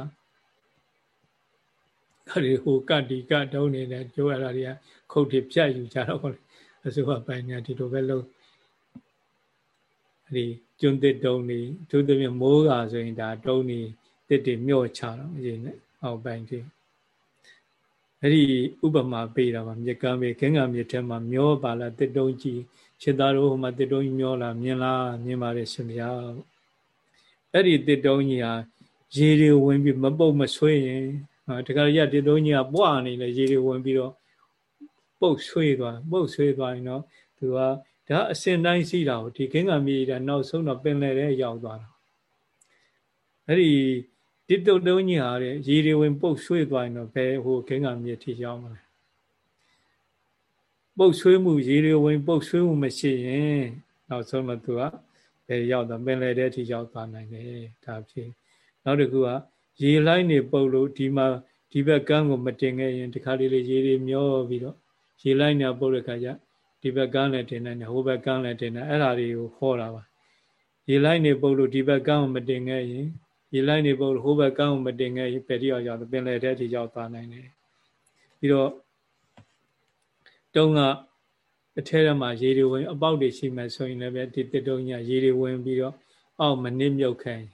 အဲ့ဒီဟိုကတိကတုံးနေတဲ့ကျိုးရတာတွေကခုတ်တွေပြတ်ယူကြတော့အစိုးရပိုင်းညာဒီလိုပဲလုံးအဲ့ဒီကျွန်းတစ်တုံးတွေသူသဖြင့်မိုးကဆိုရင်ဒါတုံးတွေတစ်တွေမျောချတော့အရင်နဲ့အောက်ပိုင်းတွေ အဲ့ဒီဥပမာပေးတာပါမြေကမ်းမြေခင်းကံမြေထဲမှာမျောပါလားတစ်တုံးကြီးခြေသားတို့ဟိုမှာတစ်တုံးကြီးမျောလာမြင်လားမြင်ပါတယ်ရှင်ဗျာအဲ့ဒီတစ်တုံးကြီးဟာရေတွေဝင်ပြီးမပုတ်မဆွေးရင်တခါရတစ်တုံးကြီးကပွားနေလေရေတွေဝင်ပြီးတော့ပုတ်ဆွေးသွားပုတ်ဆွေးသွားရင်တော့သူကဒါအစင်တိုင်းရှိတာကိုဒီခင်းကံမြေတာနောက်ဆုံးတော့ပင်လယ်ထဲရောက်သွားတာအဲ့ဒီ တစ်တုံတုံးကြီးဟာတဲ့ရေတွေဝင်ပုတ်ဆွေးသွားရင်တော့ဘယ်ဟိုခင်းကံမြေထိရောက်မလဲပုတ်ဆွေးမှုရေတွေဝင်ပုတ်ဆွေးမှုမရှိရင်နောက်ဆုံးတော့သူကဘယ်ရောက်တော့ပင်လယ်ထဲထိရောက်သွားနိုင်တယ်ဒါဖြစ်နောက်တစ်ခုကရေလိုက်နေပုတ်လို့ဒီမှာဒီဘက်ကန်းကိုမတင်ခဲ့ရင်ဒီခါလေးလေးရေတွေမျောပြီးတော့ရေလိုက်နေပုတ်တဲ့ခါကျဒီဘက်ကန်းလည်းတင်နိုင်တယ်ဟိုဘက်ကန်းလည်းတင်နိုင်အဲ့ဒါတွေကိုခေါ်တာပါရေလိုက်နေပုတ်လို့ဒီဘက်ကန်းကိုမတင်ခဲ့ရင် ရေလိုက်နေပုတ်လို့ဟိုဘက်ကန်းကိုမတင်ခဲ့ရင်ပယ်တိရောက်ရောက်ပင်လယ်ထဲထိရောက်သွားနိုင်တယ်ပြီးတော့တုံးကအထဲထဲမှာရေတွေဝင် အပေါက်တွေရှိမှဆိုရင်လည်းပဲဒီတစ်တုံးညရေတွေဝင်ပြီးတော့အောက်မနစ်မြုပ်ခိုင်း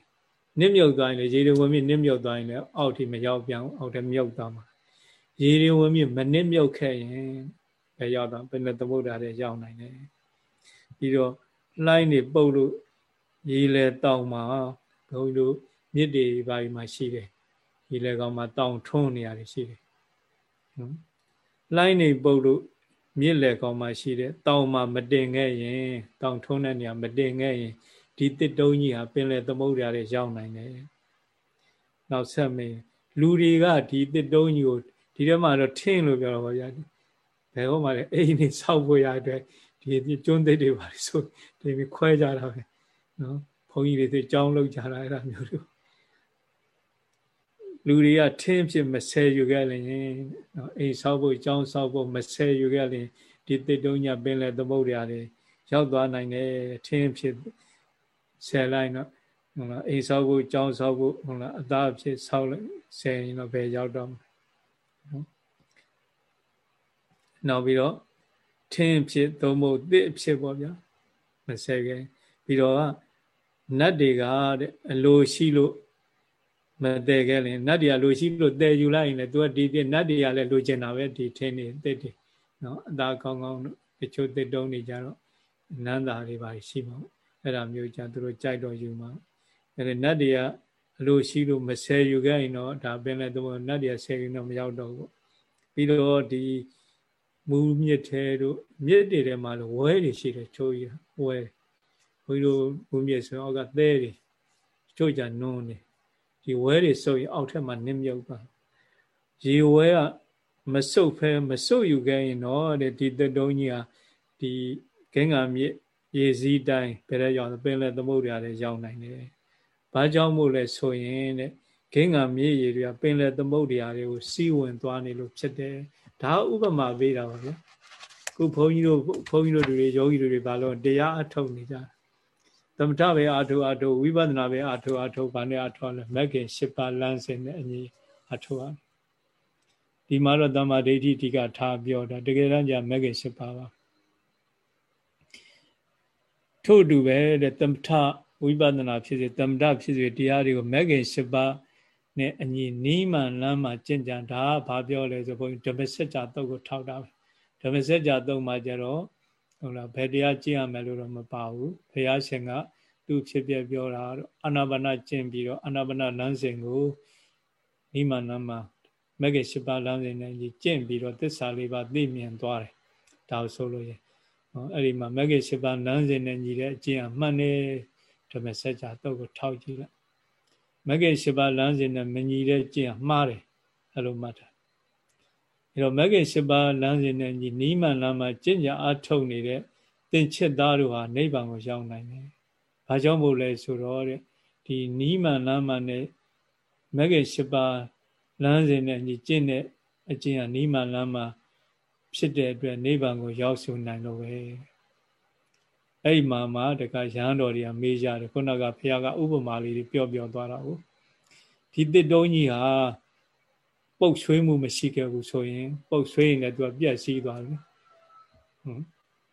နစ်မြုပ်သွားရင်လေရေတွေဝင်ပြီးနစ်မြုပ်သွားရင်လည်းအောက်ထိမရောက်ပြန်အောက်ထဲမြုပ်သွားမှာရေတွေဝင်ပြီးမနစ်မြုပ်ခဲ့ရင်ပဲရောက်တော့ဘယ်နဲ့သမုဒ္ဒရာတွေရောက်နိုင်တယ်ပြီးတော့လှိုင်းနေပုတ်လို့ရေလေတောင်မှာဘုန်းကြီးတို့ မြစ်တွေဘာတွေမှာရှိတယ်ရေလေကောင်မှာတောင်ထုံးနေရတယ်ရှိတယ်နော်လှိုင်းနေပုတ်လို့မြစ်လေကောင်မှာရှိတယ်တောင်မှာမတင်ခဲ့ရင်တောင်ထုံးတဲ့နေရာမတင်ခဲ့ရင်ဒီတစ်တုံးကြီးဟာပင်လေသမုဒ္ဒရာတွေရောက်နိုင်တယ်နောက်ဆက်မင်းလူတွေကဒီတစ်တုံးကြီးကိုဒီထဲမှာတော့ထင်းလို့ပြောတော့ဗျာဘယ်ဟောမှလည်းအိမ်နေဆောက်ဖို့ရတဲ့ဒီကျွန်းသိတွေပါလေဆိုဒီမခွဲကြတာပဲနော်ဘုန်းကြီးတွေသိကြောင်းလောက်ကြတာအဲ့ဒါမျိုးတွေ လူတွေကထင်းဖြစ်မဆဲယူခဲ့ရင်နော်အိမ်ဆောက်ဖို့ကြောင်းဆောက်ဖို့မဆဲယူခဲ့ရင်ဒီတစ်တုံးညပင်လေသမုဒ္ဒရာတွေရောက်သွားနိုင်တယ်ထင်းဖြစ်ဆဲလိုက်တော့ဟုတ်လားအိမ်ဆောက်ဖို့ကြောင်းဆောက်ဖို့ဟုတ်လားအသားဖြစ်ဆောက်လိုက်ဆဲရင်တော့ဘယ်ရောက်တော့နော်နောက်ပြီးတော့ထင်းဖြစ်သုံးဖို့တစ်ဖြစ်ပေါ့ဗျာမဆဲခင်ပြီးတော့နတ်တွေကတဲ့အလိုရှိလို့ မတည်ခဲ့ရင်နတ်တွေကလိုရှိလို့တည်ယူလိုက်ရင်လည်းသူကဒီဒီနတ်တွေကလည်းလိုချင်တာပဲဒီထင်းနေတစ်တွေနော်အသာကောင်းကောင်းတချို့တစ်တုံးနေကြတော့နန်းသားတွေပါရှိမှာပေါ့အဲ့ဒါမျိုးကြသူတို့ကြိုက်တော့ယူမှာအဲ့ဒါနတ်တွေကအလိုရှိလို့မဆဲယူခဲ့ရင်တော့ဒါပင်လည်းတော့နတ်တွေကဆဲရင်တော့မရောက်တော့ဘူးပြီးတော့ဒီမူးမြစ်ထဲတို့မြစ်တွေထဲမှာလည်းဝဲတွေရှိတယ်ချိုးရဝဲဘုန်းကြီးတို့မူးမြစ်ဆိုအောက်ကသဲတွေချိုးကြနုံးနေ ဒီဝဲတွေစုပ်ရင်အောက်ထက်မှာနစ်မြုပ်ပါရေဝဲကမစုပ်ဖဲမစုပ်ယူခဲ့ရင်တော့တဲ့ဒီတတုံးကြီးဟာဒီဂင်္ဂာမြစ်ရေစည်းတိုင်းဘယ်တဲ့ရောက်ပင်လယ်သမုဒ္ဒရာတွေရောက်နိုင်တယ်။ဘာကြောင့်မို့လဲဆိုရင်တဲ့ဂင်္ဂာမြစ်ရေတွေကပင်လယ်သမုဒ္ဒရာတွေကိုစီးဝင်သွားနေလို့ဖြစ်တယ်ဒါဥပမာပေးတာပါဗျာခုဘုန်းကြီးတို့ဘုန်းကြီးတို့တွေယောဂီတွေဘာလို့တရားအထုတ်နေကြ သမထပဲအာထုအာထုဝိပဿနာပဲအာထုအာထုဘာနဲ့အာထုလဲမဂ္ဂင်၈ပါးလမ်းစဉ်နဲ့အညီအာထုရဒီမှာတော့တမ္မာဒိဋ္ဌိတိကထားပြောတာတကယ်တမ်းကျမဂ္ဂင်၈ပါးပါထို့တူပဲတဲ့သမထဝိပဿနာဖြစ်စေသမထဖြစ်စေတရားတွေကိုမဂ္ဂင်၈ပါးနဲ့အညီနီးမှန်လမ်းမှကျင့်ကြံဒါကဘာပြောလဲဆိုဘုန်းကြီးဓမ္မစကြာတုတ်ကိုထောက်တာပဲဓမ္မစကြာတုတ်မှာကျတော့ ဟုတ်လားဘယ်တရားကျင့်ရမယ်လို့တော့မပါဘူးဘုရားရှင်ကသူ့ဖြစ်ပြပြောတာတော့အာနာပါနကျင့်ပြီးတော့အာနာပါနလမ်းစဉ်ကိုနိမနမမဂ္ဂင်၈ပါးလမ်းစဉ်နဲ့ညီကျင့်ပြီးတော့သစ္စာလေးပါးသိမြင်သွားတယ်ဒါဆိုလို့ရင်အဲ့ဒီမှာမဂ္ဂင်၈ပါးလမ်းစဉ်နဲ့ညီတဲ့အကျင့်အမှန်နဲ့ဓမ္မစကြာတုတ်ကိုထောက်ကြည့်လိုက်မဂ္ဂင်၈ပါးလမ်းစဉ်နဲ့မညီတဲ့ကျင့်မှားတယ်အဲ့လိုမှတ်တာ အဲတော့မဂ္ဂင်၈ပါးလမ်းစဉ်နဲ့ညီနီးမှန်လမ်းမှာကျင့်ကြအားထုတ်နေတဲ့သင်္ချစ်သားတို့ဟာနိဗ္ဗာန်ကိုရောက်နိုင်တယ်။ဘာကြောင့်မို့လဲဆိုတော့တဲ့ဒီနီးမှန်လမ်းမှန်နဲ့မဂ္ဂင်၈ပါးလမ်းစဉ်နဲ့ညီကျင့်တဲ့အကျင့်ဟာနီးမှန်လမ်းမှာဖြစ်တဲ့အတွက်နိဗ္ဗာန်ကိုရောက်สู่နိုင်လို့ပဲအဲ့ဒီမှာမှတခါရဟန်းတော်တွေကမေးကြတယ်ခုနကဘုရားကဥပမာလေးတွေပြောပြောသွားတာကိုဒီတစ်တုံးကြီးဟာ ပုတ်ဆွေးမှုမရှိခဲ့ဘူးဆိုရင် ပုတ်ဆွေးရင်လည်းသူကပြက်စီးသွားတယ်ဟွန်း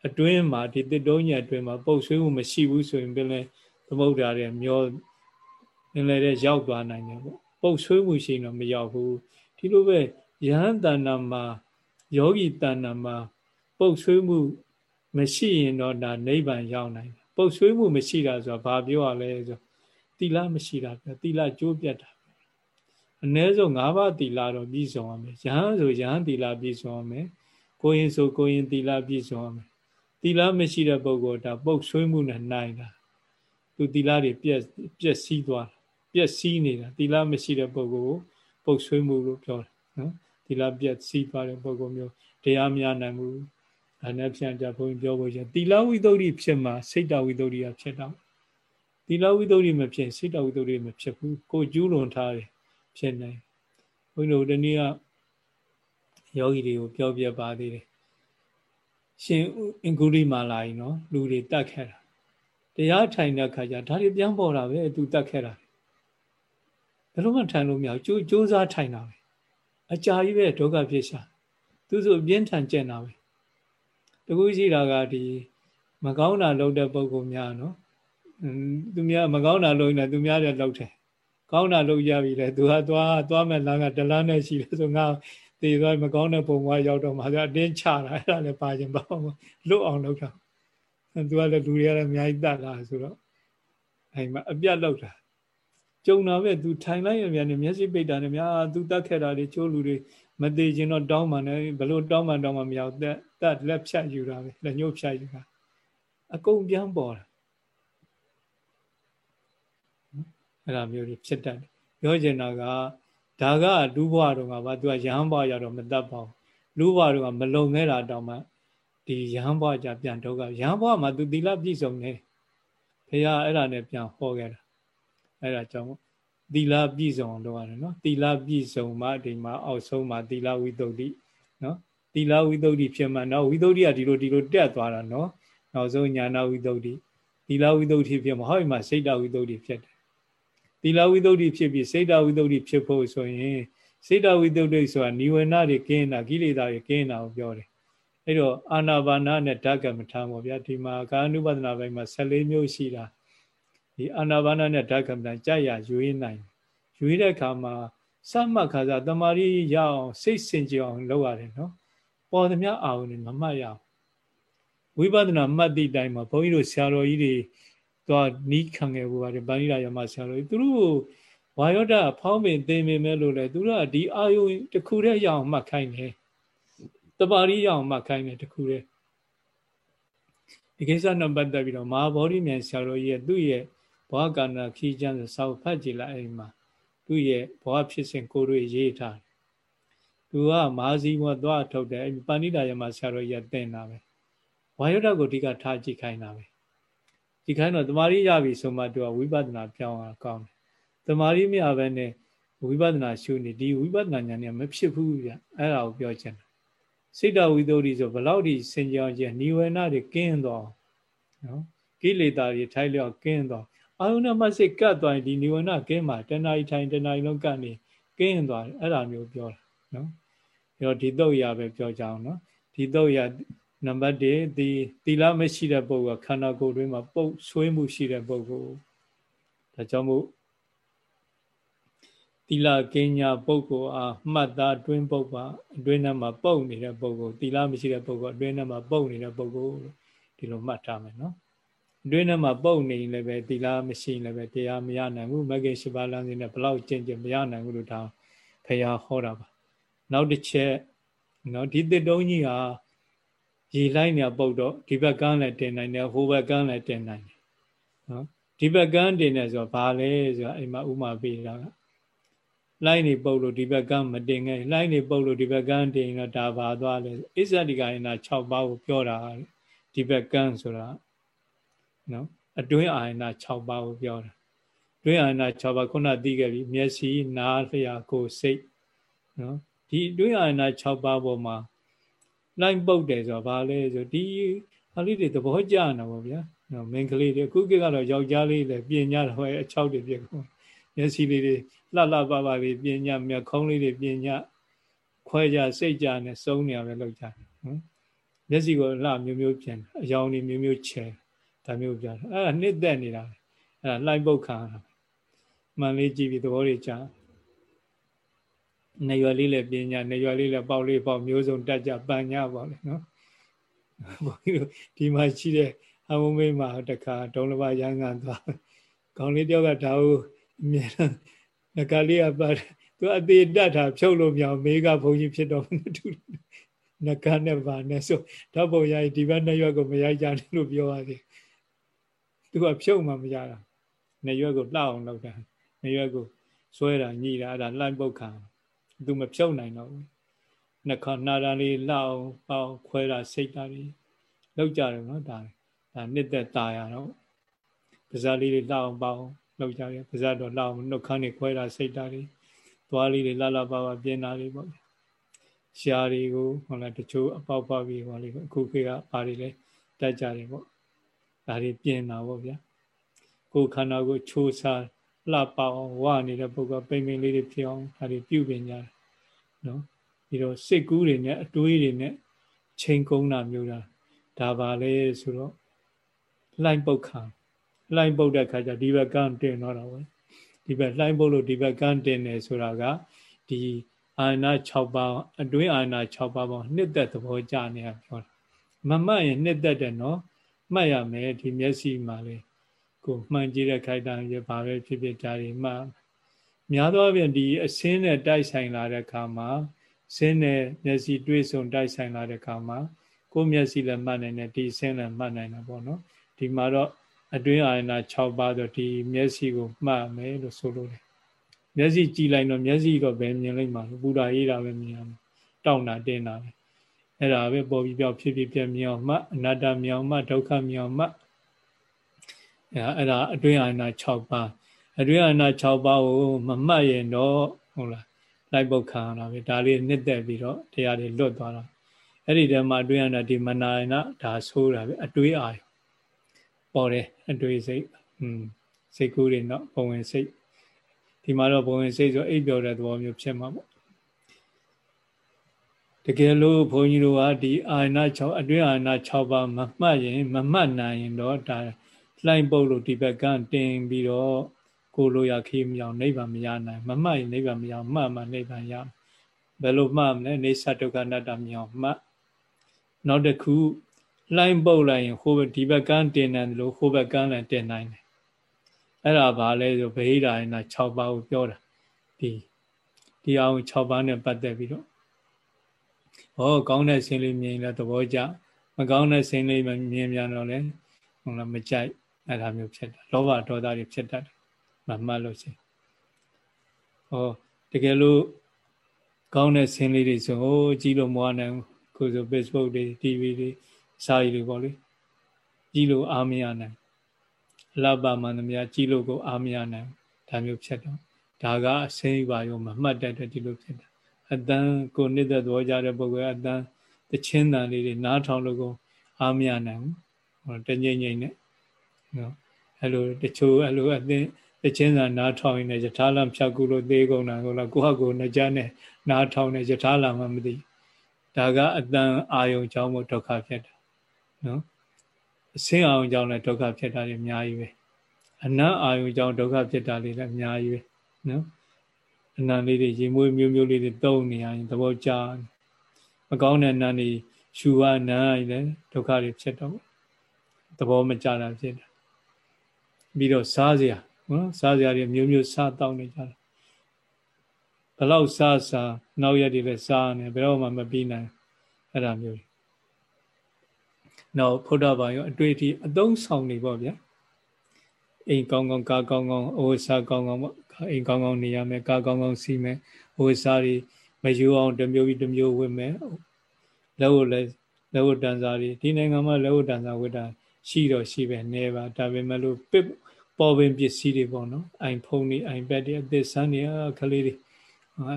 အတွင်းမှာဒီတစ်တုံးကြီးအတွင်းမှာပုတ်ဆွေးမှုမရှိဘူးဆိုရင်ပြင်လဲသမုဒ္ဒရာတွေမျောနည်းလည်းရောက်သွားနိုင်တယ်ပေါ့ပုတ်ဆွေးမှုရှိရင်တော့မရောက်ဘူးဒီလိုပဲယဟန်တဏ္ဍမှာယောဂီတဏ္ဍမှာပုတ်ဆွေးမှုမရှိရင်တော့ဒါနိဗ္ဗာန်ရောက်နိုင်တယ်ပုတ်ဆွေးမှုမရှိတာဆိုတာဘာပြောရလဲဆိုသီလမရှိတာပဲသီလကျိုးပြတ်တာ အ ਨੇ ဆုံး၅ပါးသီလတော့ပြည့်စုံရမယ်ယဟန်ဆိုယဟန်သီလပြည့်စုံရမယ်ကိုရင်ဆိုကိုရင်သီလပြည့်စုံရမယ်သီလမရှိတဲ့ပုဂ္ဂိုလ်ဒါပုတ်ဆွေးမှုနဲ့နိုင်တာသူသီလတွေပြက်ပြက်စီးသွားပြက်စီးနေတာသီလမရှိတဲ့ပုဂ္ဂိုလ်ကိုပုတ်ဆွေးမှုလို့ပြောတယ်နော်သီလပြက်စီးသွားတဲ့ပုဂ္ဂိုလ်မျိုးတရားမရနိုင်ဘူးဒါနဲ့ပြန်ကြဘုန်းကြီးပြောဖို့ရှင်သီလဝိသုဒ္ဓိဖြစ်မှာစိတ်တဝိသုဒ္ဓိကဖြစ်တော့သီလဝိသုဒ္ဓိမဖြစ်စိတ်တဝိသုဒ္ဓိမဖြစ်ဘူးကိုကျူးလွန်ထားတယ် ဖြစ်နေဘုန်းကြီးတို့ဒီနေ့ကယောဂီတွေကိုပြောပြပါသေးတယ်ရှင်အင်္ဂုရိမာလာကြီးနော်လူတွေတတ်ခဲ့တာတရားထိုင်တဲ့ခါကျဒါတွေပြန်ပေါ်တာပဲသူတတ်ခဲ့တာဘယ်လိုမှထိုင်လို့မရဘူးကြိုးစားထိုင်တာပဲအကြာကြီးပဲဒုက္ခဖြစ်ရှာသူဆိုပြင်းထန်ကျင့်တာပဲတကူရှိတာကဒီမကောင်းတာလုပ်တဲ့ပုံကောင်များနော်သူများမကောင်းတာလုပ်ရင်လည်းသူများလည်းလုပ်တယ် ကောင်းတာလုပ်ရပြီလေသူကသွားသွားမဲ့လမ်းကဒလန်းနဲ့ရှိတယ်ဆိုငါတေသွားမကောင်းတဲ့ပုံကရောက်တော့မှသူအတင်းချတာအဲ့ဒါလည်းပါခြင်းပေါ့လွတ်အောင်လုပ်တာသူကလည်းလူတွေကလည်းအများကြီးတတ်လာဆိုတော့အဲ့မှာအပြတ်လောက်တာကြုံတာပဲသူထိုင်လိုက်ရမြန်နေမျက်စိပိတ်တာနဲ့များသူတတ်ခဲ့တာတွေချိုးလူတွေမသေးခြင်းတော့တောင်းမှလည်းဘလို့တောင်းမှတောင်းမှမရဘူးတက်တက်လက်ဖြတ်ယူတာပဲလက်ညှိုးဖြတ်ယူတာအကုန်ပြန်ပေါ်တာ အဲ့ဒါမျိုးတွေဖြစ်တတ်တယ်ပြောချင်တာကဒါကလူဘဝတော့ကဘာသူကရဟန်းဘဝရတော့မတတ်ပါဘူးလူဘဝတော့ကမလုံခဲ့တာတောင်မှဒီရဟန်းဘဝကြပြန်တော့ကရဟန်းဘဝမှာသူသီလပြည့်စုံနေဖခင်အဲ့ဒါနဲ့ပြန်ဟောခဲ့တာအဲ့ဒါကြောင့်သီလပြည့်စုံအောင်လုပ်ရတယ်နော်သီလပြည့်စုံမှဒီမှာအောက်ဆုံးမှာသီလဝိသုဒ္ဓိနော်သီလဝိသုဒ္ဓိဖြစ်မှနော်ဝိသုဒ္ဓိကဒီလိုဒီလိုတက်သွားတာနော်နောက်ဆုံးညာနာဝိသုဒ္ဓိသီလဝိသုဒ္ဓိဖြစ်မှာဟောဒီမှာစိတ်တဝိသုဒ္ဓိဖြစ်တယ် သီလဝိသုဒ္ဓိဖြစ်ပြီးစိတ်တဝိသုဒ္ဓိဖြစ်ဖို့ဆိုရင်စိတ်တဝိသုဒ္ဓိဆိုတာနိဝရဏတွေကင်းတာကိလေသာတွေကင်းတာကိုပြောတယ်အဲ့တော့အာနာပါနနဲ့ဓကမထမ်းပေါ့ဗျာဒီမှာကာနုပဒနာဘိုင်းမှာ14မျိုးရှိတာဒီအာနာပါနနဲ့ဓကမထမ်းကြရရွေးနိုင်ရွေးတဲ့အခါမှာစမှတ်ခါစားတမာရီရအောင်စိတ်စင်ကြအောင်လုပ်ရတယ်နော်ပေါ်သမျှအာရုံတွေမမှတ်ရအောင်ဝိပဿနာမှတ်သည့်တိုင်းမှာဘုန်းကြီးတို့ဆရာတော်ကြီးတွေ သွားနီးခံခဲ့ဘူးပါတယ်ဗန္ဓိရာယမဆရာတော်ကြီးသူတို့ဝါယောဒဖောင်းပင်သိမင်မဲ့လို့လေသူတို့ကဒီအာယုတစ်ခုတည်းရအောင်မှတ်ခိုင်းတယ်တပါရီရအောင်မှတ်ခိုင်းတယ်တစ်ခုတည်းဒီကိစ္စနဲ့ပတ်သက်ပြီးတော့မဟာဗောဓိမြန်ဆရာတော်ကြီးရဲ့သူ့ရဲ့ဘောကန္နာခီးချမ်းဆိုစာဖတ်ကြည့်လိုက်အဲ့မှာသူ့ရဲ့ဘောဖြစ်စဉ်ကိုတွေရေးထားတယ်သူကမာဇီမောသွားထုတ်တယ်ပဏိတာယမဆရာတော်ကြီးကတင်တာပဲဝါယုဒ္ဓကိုအဓိကထားကြည့်ခိုင်းတာပဲ ကြည့်ခိုင်းတော့တမာရီရပြီဆိုမှသူကဝိပဿနာပြောင်းတာကောင်းတယ်တမာရီမရဘဲနဲ့ဝိပဿနာရှုနေဒီဝိပဿနာဉာဏ်နဲ့မဖြစ်ဘူးဗျအဲ့ဒါကိုပြောချင်တယ်စိတ်တဝိသုဒ္ဓိဆိုဘလောက်ဒီစင်ကြအောင်ကျနိဝေနတွေကင်းတော့နော်ကိလေသာတွေထိုက်လျောက်ကင်းတော့အာယုဏမစိတ်ကတ်သွားရင်ဒီနိဝေနကင်းမှာတဏှာထိုင်တဏှာလုံးကတ်နေကင်းသွားတယ်အဲ့ဒါမျိုးပြောတာနော်ပြီးတော့ဒီတော့ရပဲပြောကြအောင်နော်ဒီတော့ရ နံပါတ်1ဒီသီလမရှိတဲ့ပုဂ္ဂိုလ်ခန္ဓာကိုယ်တွင်းမှာပုတ်ဆွေးမှုရှိတဲ့ပုဂ္ဂိုလ်ဒါကြောင့်မို့သီလကင်းညာပုဂ္ဂိုလ်အားမှတ်သားတွင်းပုတ်ပါအတွင်းထဲမှာပုတ်နေတဲ့ပုဂ္ဂိုလ်သီလမရှိတဲ့ပုဂ္ဂိုလ်အတွင်းထဲမှာပုတ်နေတဲ့ပုဂ္ဂိုလ်ဒီလိုမှတ်ထားမယ်နော်အတွင်းထဲမှာပုတ်နေရင်လည်းပဲသီလမရှိရင်လည်းပဲတရားမရနိုင်ဘူးမဂ္ဂင်၈ပါးလမ်းစဉ်နဲ့ဘလောက်ကျင့်ကြံမရနိုင်ဘူးလို့ဒါဖရာဟောတာပါနောက်တစ်ချက်နော်ဒီတစ်တုံးကြီးဟာ ရေလိုက်နေပုတ်တော့ဒီဘက်ကန်းလည်းတင်နိုင်တယ်ဟိုဘက်ကန်းလည်းတင်နိုင်တယ်နော်ဒီဘက်ကန်းတင်တယ်ဆိုတော့ဘာလဲဆိုတော့အိမ်မှာဥမာပေးတာကလိုင်းနေပုတ်လို့ဒီဘက်ကမတင်ခဲ့လိုင်းနေပုတ်လို့ဒီဘက်ကတင်တော့ဒါပါသွားလဲအစ္ဆတိကာယနာ6ပါးကိုပြောတာဒီဘက်ကန်းဆိုတာနော်အတွင်းအာယနာ6ပါးကိုပြောတာအတွင်းအာယနာ6ပါးခုနသိခဲ့ပြီမျက်စိနားလျှာကိုယ်စိတ်နော်ဒီအတွင်းအာယနာ6ပါးပေါ်မှာ လိုင်းပုတ်တယ်ဆိုတော့ဘာလဲဆိုဒီဟာလေးတွေသဘောကျနေတာပေါ့ဗျာနော်မင်းကလေးတွေအခုခေတ်ကတော့ယောက်ျားလေးလည်းပြင်ကြတော့အချောက်တွေပြကုန်မျက်စိလေးတွေလှလှပပလေးပြင်ညမျက်ခုံးလေးတွေပြင်ညခွဲကြစိတ်ကြနဲ့စုံနေရပဲလောက်ကြတယ်နော်မျက်စိကိုလှမျိုးမျိုးပြင်အယောင်တွေမျိုးမျိုးချဲဒါမျိုးပြတယ်အဲ့ဒါနှစ်သက်နေတာအဲ့ဒါလှိုင်းပုတ်ခံတာမှန်လေးကြည့်ပြီးသဘောတွေကြား နေရွယ်လေးလည်းပြင်ညနေရွယ်လေးလည်းပေါက်လေးပေါက်မျိုးစုံတက်ကြပန်ညပါလေနော်ဘုန်းကြီးတို့ဒီမှာရှိတဲ့အမုံမေးမှာတခါဒုံလဘရန်ကန်သွားခေါင်းလေးတယောက်ကဒါကိုအမြဲတမ်းငကလေးကပါသူအသေးတတ်တာဖြုတ်လို့မြောင်မေးကဘုန်းကြီးဖြစ်တော့မတူနကနဲ့ပါနဲ့ဆိုဓာတ်ပုံရိုက်ဒီဘက်နှစ်ရွက်ကိုမရိုက်ကြနဲ့လို့ပြောရတယ်သူကဖြုတ်မှမရတာနှစ်ရွက်ကိုလှအောင်လုပ်တာနှစ်ရွက်ကိုဆွဲတာညှိတာအဲ့ဒါလှိုင်းပုတ်ခံ သူမဖြုတ်နိုင်တော့ဘူးနှခါနာတာလေးလှအောင်ပေါင်းခွဲတာစိတ်တာလေးလောက်ကြတယ်နော်ဒါဒါနှစ်သက်ตาရတော့ပါဇာလေးတွေလှအောင်ပေါင်းလောက်ကြတယ်ပါဇာတော့လှအောင်နှုတ်ခမ်းတွေခွဲတာစိတ်တာလေးသွားလေးတွေလှလှပါပါပြင်းတာလေးပေါ့ရှားတွေကိုဟုတ်လားတချို့အပေါက်ပေါက်ပြီးဟောလေးအခုခေတ်ကဘာတွေလဲတက်ကြတယ်ပေါ့ဒါတွေပြင်းတာပေါ့ဗျာကိုယ်ခန္ဓာကိုချိုးစား လှပအောင်ဝနေတဲ့ပုဂ္ဂိုလ်ပိမ့်ပိမ့်လေးတွေဖြစ်အောင်ဒါတွေပြုပြင်ကြတယ်နော်ပြီးတော့စိတ်ကူးတွေနဲ့အတွေးတွေနဲ့ချိန်ကုန်းတာမျိုးတာဒါပါလေဆိုတော့လှိုင်းပုတ်ခံလှိုင်းပုတ်တဲ့ခါကျဒီဘက်ကန်းတင်တော့တာပဲဒီဘက်လှိုင်းပုတ်လို့ဒီဘက်ကန်းတင်တယ်ဆိုတာကဒီအာနာ6ပါးအတွင်းအာနာ6ပါးပေါ့နှစ်သက်သဘောကြနေရပြောတာမမှတ်ရင်နှစ်သက်တယ်နော်မှတ်ရမယ်ဒီမျက်စိမှာလေ ကိုမှန်ကြည့်တဲ့ခိုက်တံရပါပဲဖြစ်ဖြစ်ဒါတွေမှများသောအားဖြင့်ဒီအစင်းနဲ့တိုက်ဆိုင်လာတဲ့အခါမှာစင်းနဲ့မျက်စိတွေးဆုံတိုက်ဆိုင်လာတဲ့အခါမှာကိုယ်မျက်စိလည်းမှတ်နိုင်တယ်ဒီစင်းလည်းမှတ်နိုင်တာပေါ့နော်ဒီမှာတော့အတွင်းအာရဏ6ပါးဆိုဒီမျက်စိကိုမှတ်မယ်လို့ဆိုလို့တယ်မျက်စိကြည့်လိုက်တော့မျက်စိတော့ပဲမြင်လိုက်မှာပူတာရေးတာပဲမြင်ရမှာတောင့်တာတင်းတာပဲအဲ့ဒါပဲပေါ်ပြီးပြောက်ဖြစ်ဖြစ်ပြမြင်အောင်မှအနတ္တမြင်အောင်မှဒုက္ခမြင်အောင်မှ အဲ့ဒါအတွင်းအာရဏ6ပါးအတွင်းအာရဏ6ပါးကိုမမှတ်ရင်တော့ဟုတ်လားလိုက်ပုတ်ခံရတာပဲဒါလေးနှစ်သက်ပြီးတော့တရားတွေလွတ်သွားတာအဲ့ဒီတည်းမှာအတွင်းအာရဏဒီမနာယနာဒါဆိုးတာပဲအတွေးအာရပေါ်တယ်အတွေးစိတ်อืมစိတ်ကူးတွေတော့ဘဝင်စိတ်ဒီမှာတော့ဘဝင်စိတ်ဆိုအိပ်ပျော်တဲ့သဘောမျိုးဖြစ်မှာပေါ့တကယ်လို့ဘုန်းကြီးတို့ကဒီအာရဏ6အတွင်းအာရဏ6ပါးမမှတ်ရင်မမှတ်နိုင်ရင်တော့ဒါ လှိုင်းပုတ်လို့ဒီဘက်ကတင်ပြီးတော့ကိုလိုရခေးမြောင်နိဗ္ဗာန်မရနိုင်မမှတ်ရင်နိဗ္ဗာန်မရမှတ်မှနိဗ္ဗာန်ရဘယ်လိုမှတ်မလဲနေသဒုက္ခနတ္တမြောင်မှတ်နောက်တစ်ခုလှိုင်းပုတ်လိုက်ရင်ဟိုဒီဘက်ကန်းတင်တယ်လို့ဟိုဘက်ကန်းလည်းတင်နိုင်တယ်အဲ့ဒါဘာလဲဆိုဗဟိဒါယနာ6ပါးကိုပြောတာဒီဒီအောင်6ပါးနဲ့ပတ်သက်ပြီးတော့ဟောကောင်းတဲ့ဆင်းလေးမြင်လဲသဘောကျမကောင်းတဲ့ဆင်းလေးမြင်ပြန်တော့လဲဟုတ်လားမကြိုက် အဲ့ဒါမျိုးဖြစ်တာလောဘဒေါသတွေဖြစ်တတ်တယ်မမှတ်လို့ရှိရင်ဟောတကယ်လို့ကောင်းတဲ့ဆင်းလေးတွေဆိုဟိုကြည့်လို့မဝနိုင်ကိုဆို Facebook တွေ TV တွေစာရီတွေပေါ့လေကြည့်လို့အားမရနိုင်အလဘမှန်သမျှကြည့်လို့ကိုအားမရနိုင်ဒါမျိုးဖြစ်တော့ဒါကအစိမ့်ပါရောမမှတ်တတ်တဲ့ဒီလိုဖြစ်တာအတန်းကိုနှစ်သက်တော်ကြတဲ့ပုဂ္ဂိုလ်ကအတန်းတချင်းတန်လေးတွေနားထောင်လို့ကိုအားမရနိုင်ဘူးဟောတငိမ့်ငိမ့်နဲ့ နော်အဲ့လိုတချို့အဲ့လိုအသင်းတချင်းစာနားထောင်ရင်ယထာလံဖြတ်ကူလို့သေးကုန်တာကိုလားကိုယ့်ဟာကိုယ်နှကြနဲ့နားထောင်နေယထာလံမှမသိဒါကအတန်အာယုံကြောင့်မို့ဒုက္ခဖြစ်တာနော်အစင်းအာယုံကြောင့်လည်းဒုက္ခဖြစ်တာတွေအများကြီးပဲအနံ့အာယုံကြောင့်ဒုက္ခဖြစ်တာတွေလည်းအများကြီးပဲနော်အနံ့လေးတွေရေမွေးမျိုးမျိုးလေးတွေတုံးနေရရင်သဘောကျမကောင်းတဲ့နံ့တွေရှူဝနံ့ရည်လည်းဒုက္ခတွေဖြစ်တော့သဘောမကျတာဖြစ်တာ ပြီးတော့စားစရာနော်စားစရာတွေမျိုးမျိုးစားတောင်းနေကြတယ်ဘလောက်စားစားနောက်ရက်တွေလည်းစားနေဘယ်တော့မှမပြီးနိုင်အဲ့ဒါမျိုးနောက်ဖုဒ္ဓဘာရောအတွေ့အထိအသုံးဆောင်နေပေါ့ဗျာအိမ်ကောင်းကောင်းကားကောင်းကောင်းအိုးစားကောင်းကောင်းပေါ့အိမ်ကောင်းကောင်းနေရမယ်ကားကောင်းကောင်းစီးမယ်ဝိစားတွေမယူအောင်တစ်မျိုးပြီးတစ်မျိုးဝတ်မယ်လက်ဝတ်လည်းလက်ဝတ်တန်စာတွေဒီနိုင်ငံမှာလက်ဝတ်တန်စာဝတ်တာရှိတော့ရှိပဲနေပါဒါပေမဲ့လို့ပစ် ပေါ်ပင်ပစ္စည်းတွေပေါ့နော်အိုင်ဖုန်းတွေအိုင်ပက်တွေအသက်ဆန်းတွေအခလေးတွေ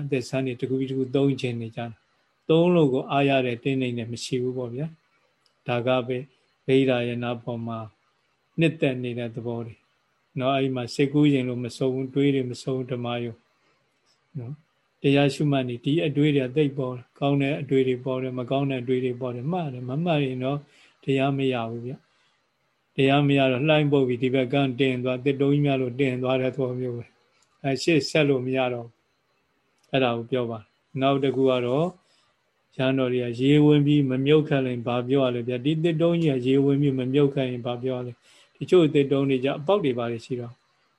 အသက်ဆန်းတွေတကူပြီးတကူသုံးချင်နေကြတာသုံးလို့ကိုအားရတဲ့တင်းနေနဲ့မရှိဘူးပေါ့ဗျာဒါကပဲဗိဓာယနာပေါ်မှာနှစ်သက်နေတဲ့သဘောတွေနော်အဲ့ဒီမှာစိတ်ကူးရင်လို့မဆုံးဘူးတွေးတွေမဆုံးဓမ္မယုနော်တရားရှုမှတ်နေဒီအတွေးတွေသိပ်ပေါ်ကောင်းတဲ့အတွေးတွေပေါ်တယ်မကောင်းတဲ့အတွေးတွေပေါ်တယ်မှားတယ်မမှတ်ရင်တော့တရားမရဘူးဗျ တရားမရတော့လှိုင်းပုတ်ပြီးဒီဘက်ကတင်သွားတစ်တုံးကြီးများလို့တင်သွားတဲ့သဘောမျိုးပဲအဲရှေ့ဆက်လို့မရတော့အဲ့ဒါကိုပြောပါနောက်တစ်ခုကတော့ရန်တော်တွေကရေဝင်ပြီးမမြုပ်ခတ်ရင်ဘာပြောရလဲဗျဒီတစ်တုံးကြီးကရေဝင်ပြီးမမြုပ်ခတ်ရင်ဘာပြောရလဲတချို့တစ်တုံးတွေကြအပေါက်တွေပါလေရှိတော့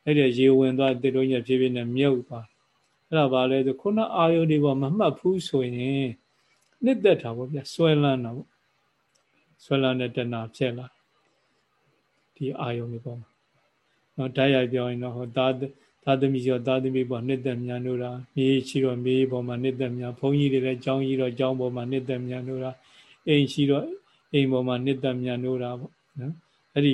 အဲ့ဒီရေဝင်သွားတစ်တုံးကြီးဖြည်းဖြည်းနဲ့မြုပ်သွားအဲ့ဒါဘာလဲဆိုခုနအာယုန်တွေပေါ်မမှတ်ဘူးဆိုရင်နှစ်သက်တာပေါ့ဗျဆွဲလန်းတာပေါ့ဆွဲလန်းတဲ့တဏှာဖြစ်လာ ဒီအာယုန်တွေပေါ်မှာနော်ဓာတ်ရိုက်ပြောရင်တော့ဟောသာသာသမီကျော်သာသမီပေါ်နှစ်သက်မြန်လို့တာမြေရှိတော့မြေပေါ်မှာနှစ်သက်မြန်ဘုန်းကြီးတွေလည်းကျောင်းကြီးတော့ကျောင်းပေါ်မှာနှစ်သက်မြန်လို့တာအိမ်ရှိတော့အိမ်ပေါ်မှာနှစ်သက်မြန်လို့တာပေါ့နော်အဲ့ဒီ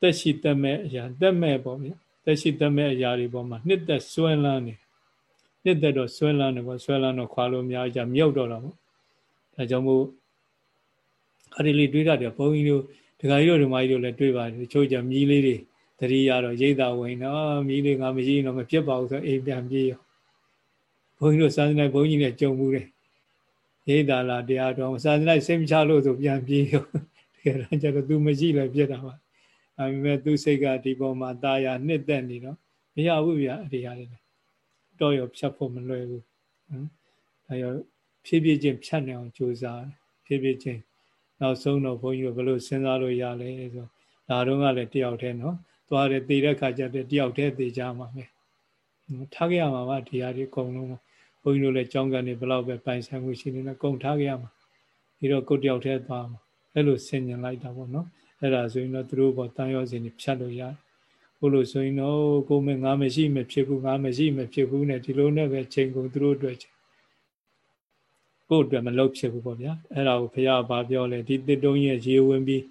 တက်ရှိတက်မဲ့အရာတက်မဲ့ပေါ့ဗျတက်ရှိတက်မဲ့အရာတွေပေါ်မှာနှစ်သက်ဆွဲလန်းနေနှစ်သက်တော့ဆွဲလန်းတယ်ပေါ့ဆွဲလန်းတော့ခွာလို့များကြမြုပ်တော့တာပေါ့ဒါကြောင့်မို့အဲ့ဒီလေးတွေးတာတယ်ဘုန်းကြီးတို့ ဒကာကြီးတို့ဓမ္မကြီးတို့လည်းတွေးပါတယ်တချို့ကြမြည်လေးတွေတတိယတော့ရိတ်တာဝင်တော့မြည်လေးငါမရှိတော့မဖြစ်ပါဘူးဆိုအိမ်ပြန်ပြေးရောဘုန်းကြီးတို့စာသနာဘုန်းကြီးနဲ့ကြုံမှုတယ်ရိတ်တာလားတရားတော်စာသနာစိတ်မချလို့ဆိုပြန်ပြေးရောတကယ်တော့ကျတော့ तू မရှိလည်းဖြစ်တာပါဒါပေမဲ့သူစိတ်ကဒီပေါ်မှာตาရနှစ်သက်နေတော့မရဘူးဗျအတရားတွေတော့ရောဖြတ်ဖို့မလွယ်ဘူးနော်ဒါရောဖြည်းဖြည်းချင်းဖြတ်နေအောင်ကြိုးစားဖြည်းဖြည်းချင်း နောက်ဆုံးတော့ဘုန်းကြီးတို့ဘယ်လိုစဉ်းစားလို့ရလဲဆိုဒါတော့ကလည်းတယောက်တည်းနော်သွားတယ်တည်တဲ့ခါကျတဲ့တယောက်တည်းတည်ကြမှာပဲထားခဲ့ရမှာပါဒီဟာဒီအကုန်လုံးဘုန်းကြီးတို့လည်းကြောင်းကနေဘလောက်ပဲပိုင်ဆိုင်မှုရှိနေလဲကုန်ထားခဲ့ရမှာဒီတော့ကိုတယောက်တည်းသွားမှာအဲ့လိုဆင်ញင်လိုက်တာပေါ့နော်အဲ့ဒါဆိုရင်တော့သူတို့ဘောတန်ရောစင်ဖြတ်လို့ရတယ်ဘုလို့ဆိုရင်တော့ကိုမငါမရှိမဖြစ်ဘူးငါမရှိမဖြစ်ဘူးနဲ့ဒီလိုနဲ့ပဲချိန်ကုန်သူတို့အတွက် ကိုယ့်အတွက်မလုပ်ဖြစ်ဘူးပေါ့ဗျာအဲ့ဒါကိုဘုရားဘာပြောလဲဒီတစ်တုံးရဲ့ရေဝင်ပြီး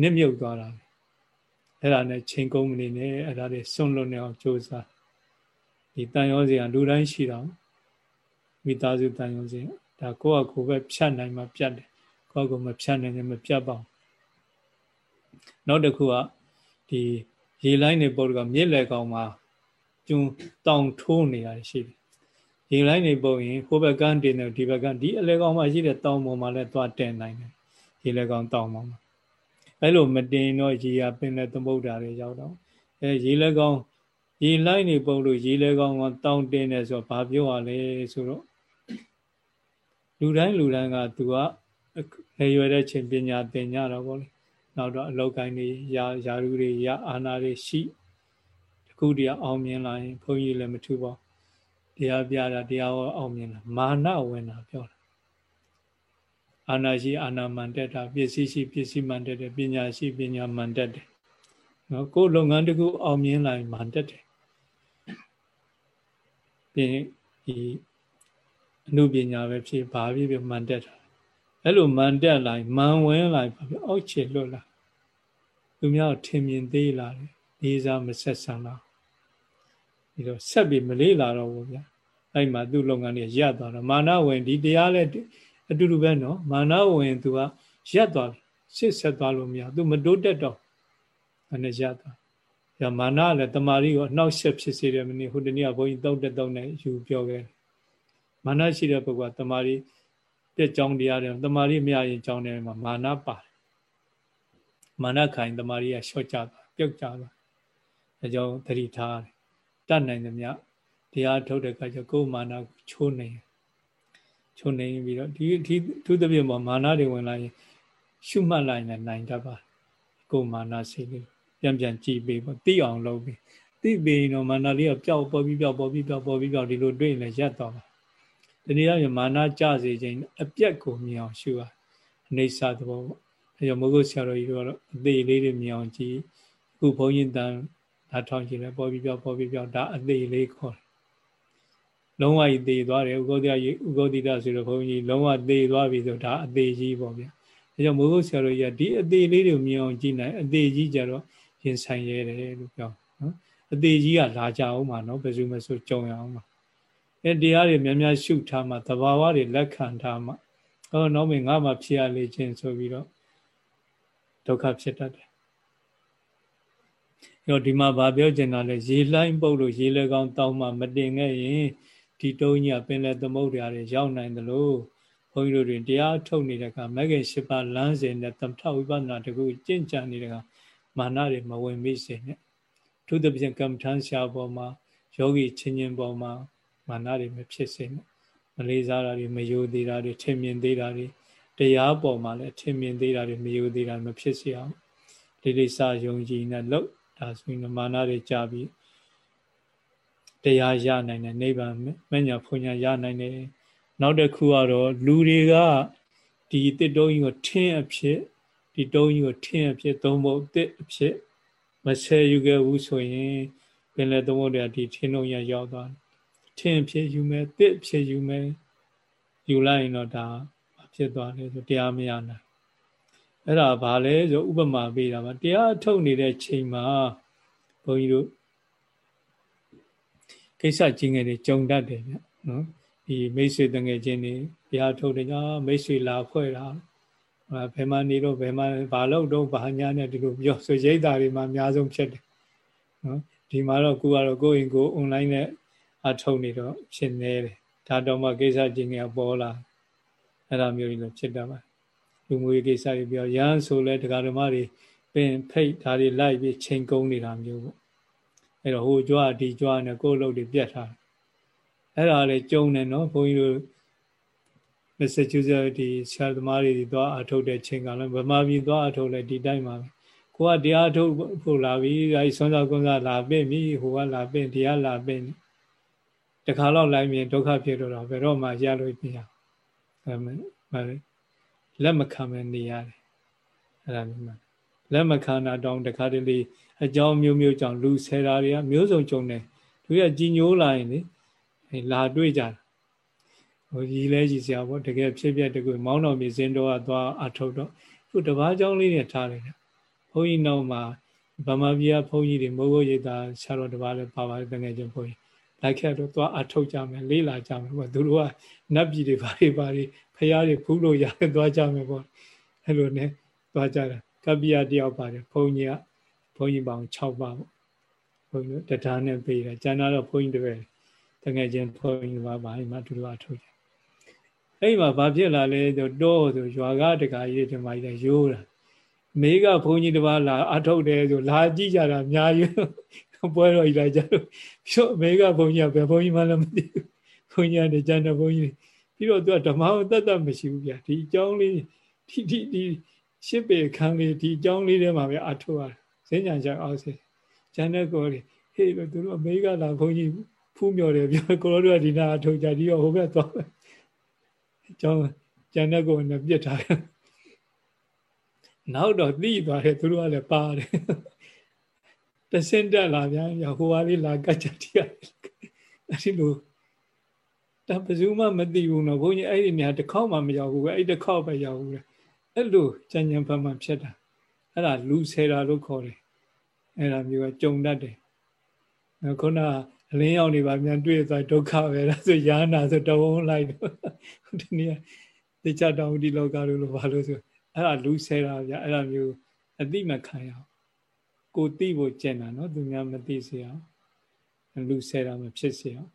နစ်မြုပ်သွားတာအဲ့ဒါနဲ့ချိန်ကုန်မနေနဲ့အဲ့ဒါတွေစွန့်လွတ်နေအောင်ကြိုးစားဒီတန်ရောစီကလူတိုင်းရှိတာမိသားစုတန်ရောစီဒါကိုယ့်အကိုပဲဖြတ်နိုင်မှပြတ်တယ်ကိုယ့်အကိုမဖြတ်နိုင်ရင်မပြတ်ပါဘူးနောက်တစ်ခုကဒီရေလိုင်းနေပေါ်ကမြစ်လေကောင်မှာကျွန်းတောင်ထိုးနေတာရှိတယ် ရေလိုင်းနေပုံရင်ဟိုဘက်ကန်းတင်တယ်ဒီဘက်ကဒီအလေကောင်မှာရှိတဲ့တောင်ပေါ်မှာလည်းသွားတင်နိုင်တယ်ရေလေကောင်တောင်ပေါ်မှာအဲ့လိုမတင်တော့ရေရပင်တဲ့သမုဒ္ဒရာတွေရောက်တော့အဲရေလေကောင်ရေလိုင်းနေပုံလို့ရေလေကောင်ကတောင်တင်တယ်ဆိုတော့ဘာပြောရလဲဆိုတော့လူတိုင်းလူတိုင်းကသူကလေရွယ်တဲ့ချိန်ပညာသင်ကြတော့ဗောလေနောက်တော့အလောက်ကိုင်းတွေရာယာရုတွေရအာနာတွေရှိတခုတည်းအောင်မြင်လာရင်ဘုန်းကြီးလည်းမထူပါ တရားပြတာတရားဟောအောင်မြင်လာမာနဝင်တာပြောတာအာနာရှိအာနာမန်တက်တာပစ္စည်းရှိပစ္စည်းမန်တက်တယ်ပညာရှိပညာမန်တက်တယ်နော်ကိုယ်လုပ်ငန်းတစ်ခုအောင်မြင်လာရင်မန်တက်တယ်ပြင်ဒီအမှုပညာပဲဖြစ်ဘာဖြစ်ဖြစ်မန်တက်တာအဲ့လိုမန်တက်လာမန်ဝင်လာဘာဖြစ်အောက်ခြေလွတ်လာသူများထင်မြင်သေးလာတယ်နေစားမဆက်ဆံလာ ပြီးတော့ဆက်ပြီးမလေးလာတော့ဘူးဗျာအဲ့မှာသူ့လုပ်ငန်းတွေရပ်သွားတော့မာနဝင်ဒီတရားလဲအတူတူပဲနော်မာနဝင်သူကရပ်သွားပြီစစ်ဆက်သွားလို့မရသူမတိုးတက်တော့အဲ့နဲ့ရပ်သွားရမာနလည်းတမာရီကိုအနှောက်ယှက်ဖြစ်စေတယ်မင်းဟိုတနေ့ကဘုန်းကြီးတောက်တက်တောက်နဲ့ယူပြောခဲ့မာနရှိတဲ့ပုဂ္ဂိုလ်ကတမာရီတဲ့ကြောင်းတရားတွေတမာရီမရရင်ကြောင်းတယ်မှာမာနပါတယ်မာနခိုင်တမာရီကလျှော့ကြသွားပြုတ်ကြသွားအဲကြောင့်သတိထားတယ် တတ်နိုင်သမျှတရားထုတ်တဲ့အခါကျကိုယ်မာနကိုချိုးနေချိုးနေပြီးတော့ဒီဒီသူသဖြင့်ပေါ်မာနတွေဝင်လာရင်ရှုမှတ်လိုက်ရင်နိုင်တတ်ပါကိုယ်မာနစိတ်လေးပြန်ပြန်ကြည်ပေးပေါ့သိအောင်လုပ်ပြီးသိပြီးတော့မာနလေးကပျောက်ပေါ်ပြီးပျောက်ပေါ်ပြီးပျောက်ပေါ်ပြီးပျောက်ဒီလိုတွေ့ရင်လည်းရပ်တော့ပါတနည်းအားဖြင့်မာနကြစေခြင်းအပြက်ကိုမြင်အောင်ရှုရအနေစာသဘောပေါ့အဲကြောင့်မဟုတ်ဆရာတော်ကြီးတို့ကတော့အသေးလေးတွေမြင်အောင်ကြည့်အခုဘုန်းကြီးတန် နားထောင်ကြည့်လဲပေါ်ပြီးပြောပေါ်ပြီးပြောဒါအသေးလေးခေါ်တယ်လုံးဝကြီးသေသွားတယ်ဥက္ကိုတိဥက္ကိုတိတဆိုတော့ဘုန်းကြီးလုံးဝသေသွားပြီဆိုဒါအသေးကြီးပေါ့ဗျာဒါကြောင့်မိုးဘုဆရာတို့ကြီးကဒီအသေးလေးတွေမြင်အောင်ကြည့်နိုင်အသေးကြီးကြတော့ရင်ဆိုင်ရဲတယ်လို့ပြောနော်အသေးကြီးကလာကြအောင်ပါနော်ဘယ်သူမှဆိုကြုံရအောင်ပါအဲတရားတွေများများရှုထားမှသဘာဝတွေလက်ခံထားမှဟောတော့မင်းငါမှဖြစ်ရလေခြင်းဆိုပြီးတော့ဒုက္ခဖြစ်တတ်တယ်။ ရောဒီမှာဗာပြောချင်တာလဲရေလှိုင်းပုတ်လို့ရေလဲကောင်းတောင်းမှမတင်ခဲ့ရင်ဒီတုံးကြီးကပင်လယ်သမုဒ္ဒရာတွေရောက်နိုင်တယ်လို့ဘုန်းကြီးတို့တွင်တရားထုတ်နေတဲ့အခါမဂ္ဂင်၈ပါးလမ်းစဉ်နဲ့သမထဝိပဿနာတကူကျင့်ကြံနေတဲ့အခါမာနတွေမဝင်မိစေနဲ့။သူသဖြင့်ကမ္မထမ်းရှားပေါ်မှာယောဂီချင်းချင်းပေါ်မှာမာနတွေမဖြစ်စေနဲ့။မလေးစားတာတွေမယိုသေးတာတွေထင်မြင်သေးတာတွေတရားပေါ်မှာလည်းထင်မြင်သေးတာတွေမယိုသေးတာမဖြစ်စေအောင်လေးလေးစားယုံကြည်နဲ့လို့ ဒါဆိုရင်မာနတွေကြပြီးတရားရနိုင်တယ်နိဗ္ဗာန်မညာဖွညာရနိုင်တယ်နောက်တစ်ခုကတော့လူတွေကဒီတစ်တုံးကြီးကိုထင်းအဖြစ်ဒီတုံးကြီးကိုထင်းအဖြစ်သုံးဖို့တစ်အဖြစ်မဆယ်ယူခဲ့ဘူးဆိုရင်ပင်လေသုံးဖို့တည်းဒီထင်းလုံးရရောက်သွားထင်းအဖြစ်ယူမယ်တစ်အဖြစ်ယူမယ်ယူလိုက်ရင်တော့ဒါဖြစ်သွားတယ်ဆိုတရားမရနိုင် အဲ့ဒါဘာလဲဆိုဥပမာပေးတာပါတရားထုတ်နေတဲ့ချိန်မှာဘုန်းကြီးတို့ကိစ္စကြီးငယ်တွေကြုံတတ်တယ်ဗျနော်ဒီမိတ်ဆွေတငယ်ချင်းတွေတရားထုတ်တယ်ညာမိတ်ဆွေလာဖွဲ့တာဘယ်မှာနေတော့ဘယ်မှာဘာလို့တော့ဘာညာနဲ့ဒီလိုပြောဆိုရိတ်တာတွေမှာအများဆုံးဖြစ်တယ်နော်ဒီမှာတော့ကိုကတော့ကိုယ့်အိမ်ကို online နဲ့အထုတ်နေတော့ဖြစ်နေတယ်ဒါတော့မှကိစ္စချင်းငယ်ပေါ်လာအဲ့ဒါမျိုးတွေလည်းဖြစ်တတ်ပါ လူမျိုးရေးကိစ္စတွေပြောရဟန်းဆိုလဲတရားဓမ္မတွေပင်ဖိတ်ဒါတွေလိုက်ပြီးချိန်ကုန်းနေတာမျိုးပေါ့အဲ့တော့ဟိုကြွားဒီကြွားနဲ့ကိုယ်လုပ်တွေပြတ်ထားအဲ့ဒါလည်းကြုံနေနော်ဘုန်းကြီးတို့မက်ဆေချူးဆက်ဒီဆရာသမားတွေသွားအထုတ်တဲ့ချိန်ကလည်းဗမာပြည်သွားအထုတ်လဲဒီတိုင်းပါပဲကိုကတရားထုတ်ဖို့လာပြီအဲဒီဆွမ်းစားကွန်းစားလာပင့်ပြီဟိုကလာပင့်တရားလာပင့်တခါတော့လိုက်မြင်ဒုက္ခဖြစ်တော့ဘယ်တော့မှရလို့မရအဲမ လက်မခံမနေရတယ်အဲ့ဒါမျိုးမှလက်မခံတာတောင်းတခါတလေအကြောင်းမျိုးမျိုးကြောင့်လူဆယ်တာတွေကမျိုးစုံကြုံတယ်သူကကြီးညိုးလာရင်လေလာတွေ့ကြတာဟိုကြီးလဲကြီးစရာပေါ့တကယ်ဖြစ်ပြတကူမောင်းတော်မြေစင်းတော်ကသွားအထုတ်တော့ခုတပားเจ้าလေးနဲ့ထားလိုက်တယ်ဘုန်းကြီးနောက်မှာဗမာပြည်ကဘုန်းကြီးတွေမိုးဘိုးရိပ်သာဆရာတော်တပားလည်းပါပါတယ်တကယ်ချင်းဘုန်းကြီးလိုက်ခဲ့တော့သွားအထုတ်ကြမယ်လေးလာကြမယ်ပေါ့သူတို့ကနတ်ပြည်တွေဘာတွေဘာတွေ ဖះတွေဖူးလို့ရတယ်သွားကြမယ်ပေါ့အဲ့လိုနဲ့သွားကြတာကပ္ပိယတယောက်ပါတယ်ဘုန်းကြီးကဘုန်းကြီးပေါင်း6ပါပေါ့ဘုန်းကြီးတို့တရားနဲ့ပေးတယ်ကျန်တာတော့ဘုန်းကြီးတွေတကယ်ချင်းဘုန်းကြီးပါပါအိမ်မှာတူတူအထုတ်တယ်အဲ့မှာဘာဖြစ်လာလဲဆိုတော့ဆိုရွာကတကာကြီးတွေဒီမှာကြီးရိုးတာမေးကဘုန်းကြီးတစ်ပါးလာအထုတ်တယ်ဆိုလာကြည့်ကြတာအများကြီးပွဲတော်ကြီးလာကြလို့ဖြော့မေးကဘုန်းကြီးကဘယ်ဘုန်းကြီးမှလည်းမသိဘူးဘုန်းကြီးကကျန်တဲ့ဘုန်းကြီး ပြီးတော့သူကဓမ္မကိုတတ်တတ်မရှိဘူးဗျာဒီအကြောင်းလေးဒီဒီဒီရှစ်ပေခန်းလေးဒီအကြောင်းလေးထဲမှာပဲအထုတ်ရတယ်ဈဉ္ညာချအောင်စေကျန်တဲ့ကိုယ်လေးဟေးလို့သူတို့အမေကလာဘုန်းကြီးဖူးမြော်တယ်ပြောကိုလိုတို့ကဒီနာအထုတ်ကြဒီတော့ဟိုဘက်သွားအကြောင်းကျန်တဲ့ကိုယ်နဲ့ပြစ်ထားတယ်နောက်တော့သိသွားတယ်သူတို့ကလည်းပါတယ်တဆင့်တက်လာပြန်ရဟိုဟာလေးလာကတ်ချတရားအဲ့ဒီလို ဒါဘယ်သူမှမသိဘူးနော်ဘုန်းကြီးအဲ့ဒီနေရာတစ်ခေါက်မှမရောက်ဘူးပဲအဲ့တစ်ခေါက်ပဲရောက်ဘူးလေအဲ့လိုကြံ့ကြံ့ဖန်ဖန်ဖြစ်တာအဲ့ဒါလူဆယ်တာလို့ခေါ်တယ်အဲ့ဒါမျိုးကကြုံတတ်တယ်ခုနအလင်းရောက်နေပါမြန်တွေ့သွားဒုက္ခပဲဒါဆိုယာနာဆိုတဝုံလိုက်တော့ဒီနေ့တေချတောင်ဒီလောကလို့လို့ဘာလို့ဆိုအဲ့ဒါလူဆယ်တာဗျအဲ့ဒါမျိုးအတိမခံရအောင်ကိုသိဖို့ကျင့်တာနော်သူများမသိစေအောင်လူဆယ်တာမဖြစ်စေအောင်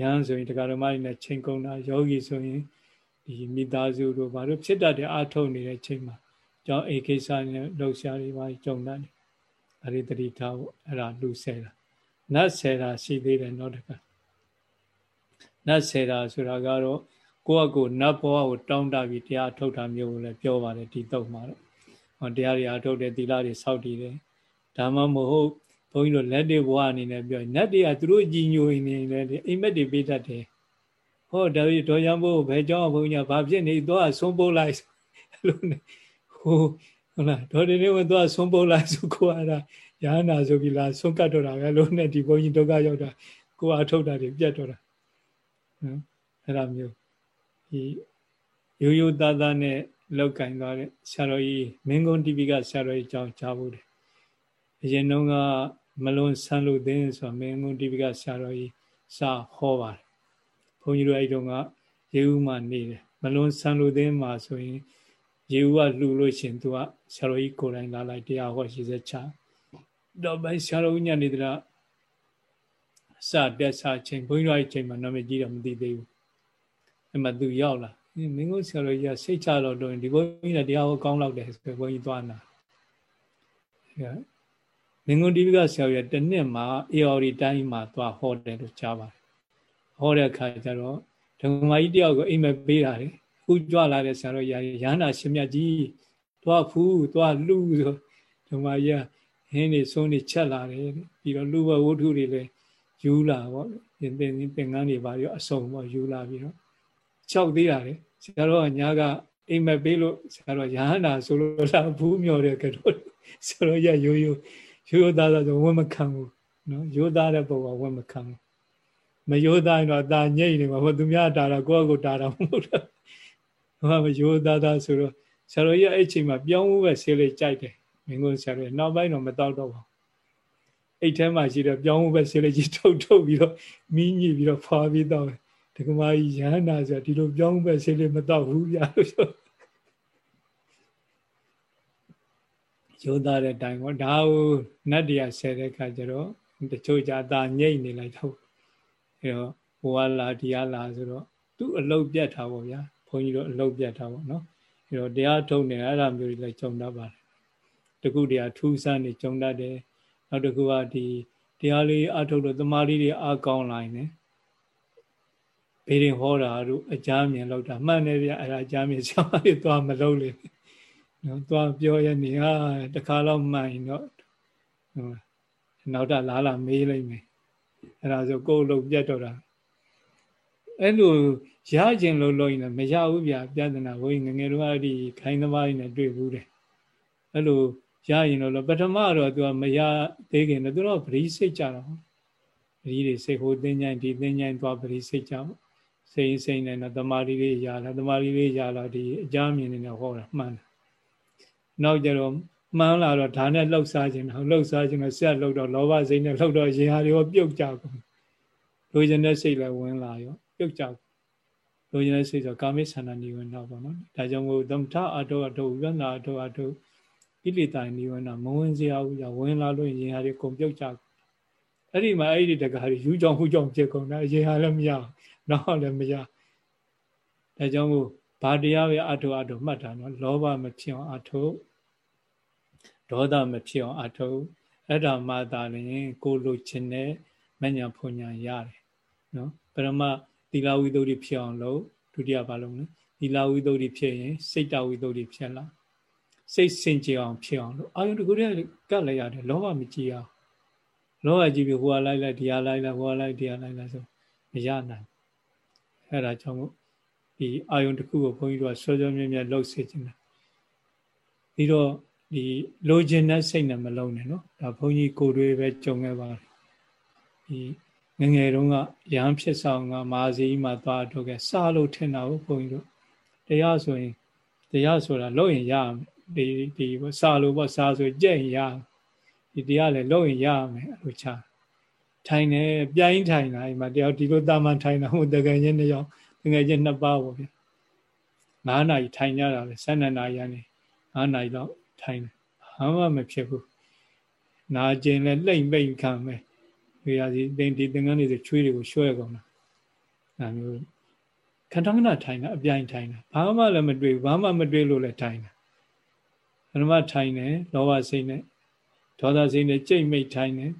ယဟန်ဆိုရင်တရားဓမ္မတွေနဲ့ချိန်ကုန်တာယောဂီဆိုရင်ဒီမိသားစုတို့ဘာလို့ဖြစ်တတ်တဲ့အာထုတ်နေတဲ့ချိန်မှာကျောင်းအိကိစ္စနဲ့လှုပ်ရှားတွေပါကြုံတတ်တယ်အရိတတိထားဖို့အဲ့ဒါလူဆယ်တာနတ်ဆယ်တာရှိသေးတယ်နောက်တစ်ခါနတ်ဆယ်တာဆိုတာကတော့ကိုယ့်အကိုနတ်ဘဝကိုတောင်းတပြီးတရားထုတ်တာမျိုးကိုလည်းပြောပါတယ်ဒီတော့မှာတော့ဟောတရားတွေအထုတ်တယ်သီလတွေစောင့်တည်တယ်ဒါမှမဟုတ်ဘု န်းကြီးတို့လက်တွေဘဝအနေနဲ့ပြောရင်နတ်တွေကသူတို့ကြည်ညိုနေတယ်အိမ်မက်တွေပေးတတ်တယ်ဟောဒါပြီးဒေါ်ရန်ဘိုးဘယ်ကြောင့်ဘုန်းကြီးကဘာဖြစ်နေတော့ဆုံးပုတ်လိုက်အဲ့လိုနဲ့ဟိုဟုတ်လားဒေါ်တင်နေဝင်တော့ဆုံးပုတ်လိုက်ဆိုကိုအဲ့ဒါရဟန္တာဆိုပြီးလားဆုံးကတ်တော့တာပဲလို့နဲ့ဒီဘုန်းကြီးဒုက္ခရောက်တာကိုအထုတ်တာတွေပြတ်တော့တာနော်အဲ့လိုမျိုးဒီရိုးရိုးသားသားနဲ့လောက်ကင်သွားတဲ့ဆရာတော်ကြီးမင်းကုန်း TV ကဆရာတော်ကြီးကြောင်းကြားဖို့တယ်အရင်တုန်းက မလွန်ဆန်းလို့သင်းဆိုမင်းကုန်း TV ကဆရာတော်ကြီးစာဟောပါတယ်ဘုန်းကြီးတို့အဲ့တုန်းကရေဦးမှနေတယ်မလွန်ဆန်းလို့သင်းမှာဆိုရင်ရေဦးကလှူလို့ရှင်သူကဆရာတော်ကြီးကိုယ်တိုင်လာလိုက်တရားဟောရှိစေချတော့ဘယ်ဆရာတော်ညနေတလားစတက်စချိန်ဘုန်းကြီးတို့အဲ့ချိန်မှာနာမည်ကြီးတော့မသိသေးဘူးအဲ့မှာသူရောက်လာမင်းတို့ဆရာတော်ကြီးကစိတ်ချတော့တော့ဒီဘုန်းကြီးကတရားဟောကောင်းလောက်တယ်ဆိုဘုန်းကြီးသွားနာ မင်းတို့ဒီဘကဆရာကြီးကတနှစ်မှာအေအော်ဒီတိုင်းမှာသွားဟောတယ်လို့ကြားပါတယ်ဟောတဲ့အခါကျတော့ဓမ္မကြီးတယောက်ကိုအိမ်မက်ပေးတာလေခုကြွလာတဲ့ဆရာတော်ကြီးရဟန္တာရှင်မြတ်ကြီးသွားဖူးသွားလူဆိုဓမ္မကြီးကဟင်းနေဆုံးနေချက်လာတယ်ပြီးတော့လူဘဝတ္ထုတွေလည်းယူလာပေါ့သင်သင်သင်္ကန်းတွေပါရောအစုံပေါ့ယူလာပြီးတော့၆သေးတာလေဆရာတော်ကညာကအိမ်မက်ပေးလို့ဆရာတော်ရဟန္တာဆိုလို့လာဘူးမြော်တဲ့ကတော့ဆရာတော်ရရိုးရိုး ရိုးရိုးသားသားဆိုဝတ်မခံဘူးနော်ရိုးသားတဲ့ပုံကဝတ်မခံဘူးမရိုးသားရင်တော့ဒါညိတ်နေမှာဟိုသူများတာတော့ကိုယ့်ကိုတာတာမဟုတ်တော့ဘာမရိုးသားသားဆိုတော့ဆရာတော်ကြီးအဲ့ချိန်မှာပြောင်းဖို့ပဲဆေးလေးကြိုက်တယ်မင်းကိုဆရာတော်နောက်ပိုင်းတော့မတော့တော့ပါအိတ်ထဲမှာရှိတဲ့ပြောင်းဖို့ပဲဆေးလေးကြီးထုတ်ထုတ်ပြီးတော့မီးညိပြီးတော့ဖွာပြီးတော့ဒကမာကြီးရဟန္တာဆိုဒီလိုပြောင်းပဲဆေးလေးမတော့ဘူးဗျာလို့ဆို ရိုးသားတဲ့တိုင်ပေါ့ဒါကိုနတ်တရားဆဲတဲ့ခါကျတော့တချို့ကြတာညိတ်နေလိုက်တော့အဲတော့ဘဝလာတရားလာဆိုတော့သူ့အလုတ်ပြတ်တာပေါ့ဗျာဘုန်းကြီးတို့အလုတ်ပြတ်တာပေါ့နော်အဲတော့တရားထုံနေအဲ့ဒါမျိုးတွေလည်းကြုံတတ်ပါတယ်တခုတရားထူးဆန်းနေကြုံတတ်တယ်နောက်တစ်ခုကဒီတရားလေးအထုတ်လို့တမားလေးတွေအကောင်းလာနေတယ်ဘေးရင်ဟောတာတို့အကြမ်းမြင်လောက်တာမှန်တယ်ဗျအဲ့ဒါအကြမ်းမြင်ဆရာမတွေသွားမလုပ်လေ နော်သွားပြောရနေဟာတခါတော့မှန်ရင်တော့နောက်တာလာလာမေးလိုက်မယ်အဲ့ဒါဆိုကိုယ်လုံးပြတ်တော့တာအဲ့လိုရခြင်းလို့လို့ရင်မရဘူးဗျပြဿနာဘိုးငငယ်တော့အဲ့ဒီခိုင်းသမားကြီးနဲ့တွေ့ဘူးတယ်အဲ့လိုရရင်တော့ပထမတော့သူကမရသေးခင်တော့သူတော့ပရိစိတ်ကြတော့ပရိတွေစိတ်ဟိုတင်းញိုင်းဒီတင်းញိုင်းသွားပရိစိတ်ကြပေါ့စိတ်စိတ်နဲ့တော့တမာရီလေးရလာတမာရီလေးရလာဒီအကြမ်းမြင်နေတော့ဟောတာမှန်တယ် နောက်ကြတော့မှန်လာတော့ဒါနဲ့လှုပ်ရှားခြင်းတော့လှုပ်ရှားခြင်းတော့ဆက်လှုပ်တော့လောဘစိတ်နဲ့လှုပ်တော့ရင်ဟာတွေရောပြုတ်ကြကုန်လိုချင်တဲ့စိတ်လည်းဝင်လာရောပြုတ်ကြလိုချင်တဲ့စိတ်ဆိုကာမိဆန္ဒနိဝရဏပေါ့နော်ဒါကြောင့်မို့သမထအတောအတောဝိပဿနာအတောအတောကိလေသာနိဝရဏမဝင်စရာဘူးရဝင်လာလို့ရင်ဟာတွေကုန်ပြုတ်ကြအဲ့ဒီမှာအဲ့ဒီတကားယူကြောင်ဟူကြောင်ဖြစ်ကုန်တာရင်ဟာလည်းမရနောက်လည်းမရဒါကြောင့်မို့ ဘာတရားပဲအထုအထုမှတ်တာနော်လောဘမဖြစ်အောင်အထုဒေါသမဖြစ်အောင်အထုအဲ့ဒါမှသာလျှင်ကိုလိုချင်တဲ့မညာဖွညာရတယ်နော်ပရမသီလဝိသုဒ္ဓိဖြစ်အောင်လို့ဒုတိယဘာလို့လဲသီလဝိသုဒ္ဓိဖြစ်ရင်စိတ်တဝိသုဒ္ဓိဖြစ်လာစိတ်စင်ကြယ်အောင်ဖြစ်အောင်လို့အာယုတကူတည်းကတ်လိုက်ရတယ်လောဘမကြည့်အောင်လောဘကြည့်ပြီးဟိုကလိုက်လိုက်ဒီကလိုက်လိုက်ဟိုကလိုက်ဒီကလိုက်လိုက်ဆိုမရနိုင်အဲ့ဒါကြောင့်မို့ ဒီအာယုံတစ်ခုကိုဘုန်းကြီးတို့ကစောစောမြဲမြဲလှုပ်စေခြင်းတယ်ပြီးတော့ဒီလိုချင်တဲ့စိတ်နဲ့မလုံးနဲ့နော်ဒါဘုန်းကြီးကိုတွေပဲကြုံခဲ့ပါတယ်ဒီငငယ်တုန်းကရဟန်းဖြစ်ဆောင်ကမာဇီမှာသွားထုတ်ခဲ့စလို့ထင်တာကိုဘုန်းကြီးတို့တရားဆိုရင်တရားဆိုတာလုပ်ရင်ရဒီဒီစလို့ပေါ့စာဆိုကြက်ရင်ရဒီတရားလည်းလုပ်ရင်ရမယ်အဲ့လိုချထိုင်နေပြိုင်းထိုင်တာအိမ်မှာတယောက်ဒီလိုတာမန်ထိုင်တာဟိုတကယ်ချင်းတစ်ယောက် တကယ်ချင်းနှစ်ပါးပေါ့ဗျာ9နာရီထိုင်ကြတာလေ12နာရီကနေ9နာရီတော့ထိုင်တယ်ဘာမှမဖြစ်ဘူးနာကျင်လဲလှိမ့်ပိတ်ခံမယ်ဒီဟာဒီတင်ဒီသင်္ကန်းတွေဆိုချွေးတွေကိုရွှဲကုန်တာအဲမျိုးခန္ဓာကနာထိုင်တာအပြိုင်ထိုင်တာဘာမှလည်းမတွေ့ဘာမှမတွေ့လို့လည်းထိုင်တာဘယ်မှာထိုင်တယ်လောဘစိတ်နဲ့ဒေါသစိတ်နဲ့ကြိတ်မိတ်ထိုင်တယ်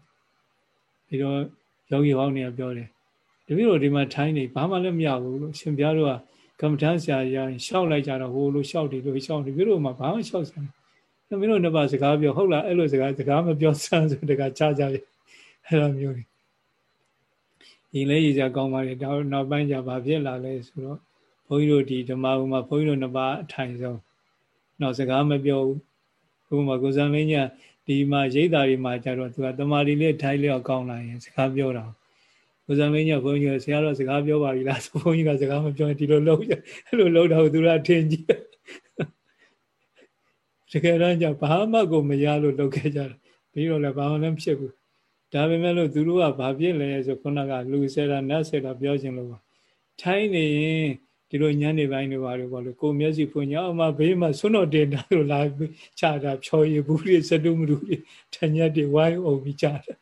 ပြီးတော့ယောဂီဟောင်းတွေကပြောတယ် တပည့်တော်ဒီမှာထိုင်းနေဘာမှလည်းမရဘူးလို့ရှင်ပြားတို့ကကမ္မထမ်းဆရာရရင်ရှောက်လိုက်ကြတော့ဟိုလိုရှောက်တယ်လို့ရှောက်တယ်ပြီးတော့မှဘာမှရှောက်စမ်းတပည့်တော်နှစ်ပါးစကားပြောဟုတ်လားအဲ့လိုစကားစကားမပြောစမ်းဆိုတကချကြရအဲ့လိုမျိုးတွေရင်လဲရည်စရာကောင်းပါလေတော့နောက်ပိုင်းကျဘာဖြစ်လာလဲဆိုတော့ဘုန်းကြီးတို့ဒီဓမ္မဘုံမှာဘုန်းကြီးတို့နှစ်ပါးအထိုင်ဆုံးနောက်စကားမပြောဘူးဘုံမှာကိုစံမင်းကြီးဒီမှာရိတ်တာတွေမှာကျတော့သူကတမာရီလေးထိုင်လျောက်ကောင်းလာရင်စကားပြောတာ ဘုဇံမင်းကြီးကဘုန်းကြီးကဆရာတော်စကားပြောပါပြီလားဆိုဘုန်းကြီးကစကားမပြောရင်ဒီလိုလုပ်အဲ့လိုလုပ်တော့သူကထင်ကြည့်တကယ်တော့じゃဘာမှကိုမရလို့လုပ်ခဲ့ကြတယ်ပြီးတော့လည်းဘာမှလည်းဖြစ်ဘူးဒါပေမဲ့လို့သူတို့ကဘာဖြစ်လဲဆိုခုနကလူဆယ်တာနတ်ဆယ်တာပြောခြင်းလို့ထိုင်းနေရင်ဒီလိုညနေပိုင်းတွေပါလို့ပေါ့လေကိုမျက်စိဖွင့်ကြအောင်မဘေးမှာဆွတော်တင်တာလို့လာချတာဖြောရည်ဘူးတွေစတုမလူတွေထညက်တွေဝိုင်းအောင်ပြီးချတာ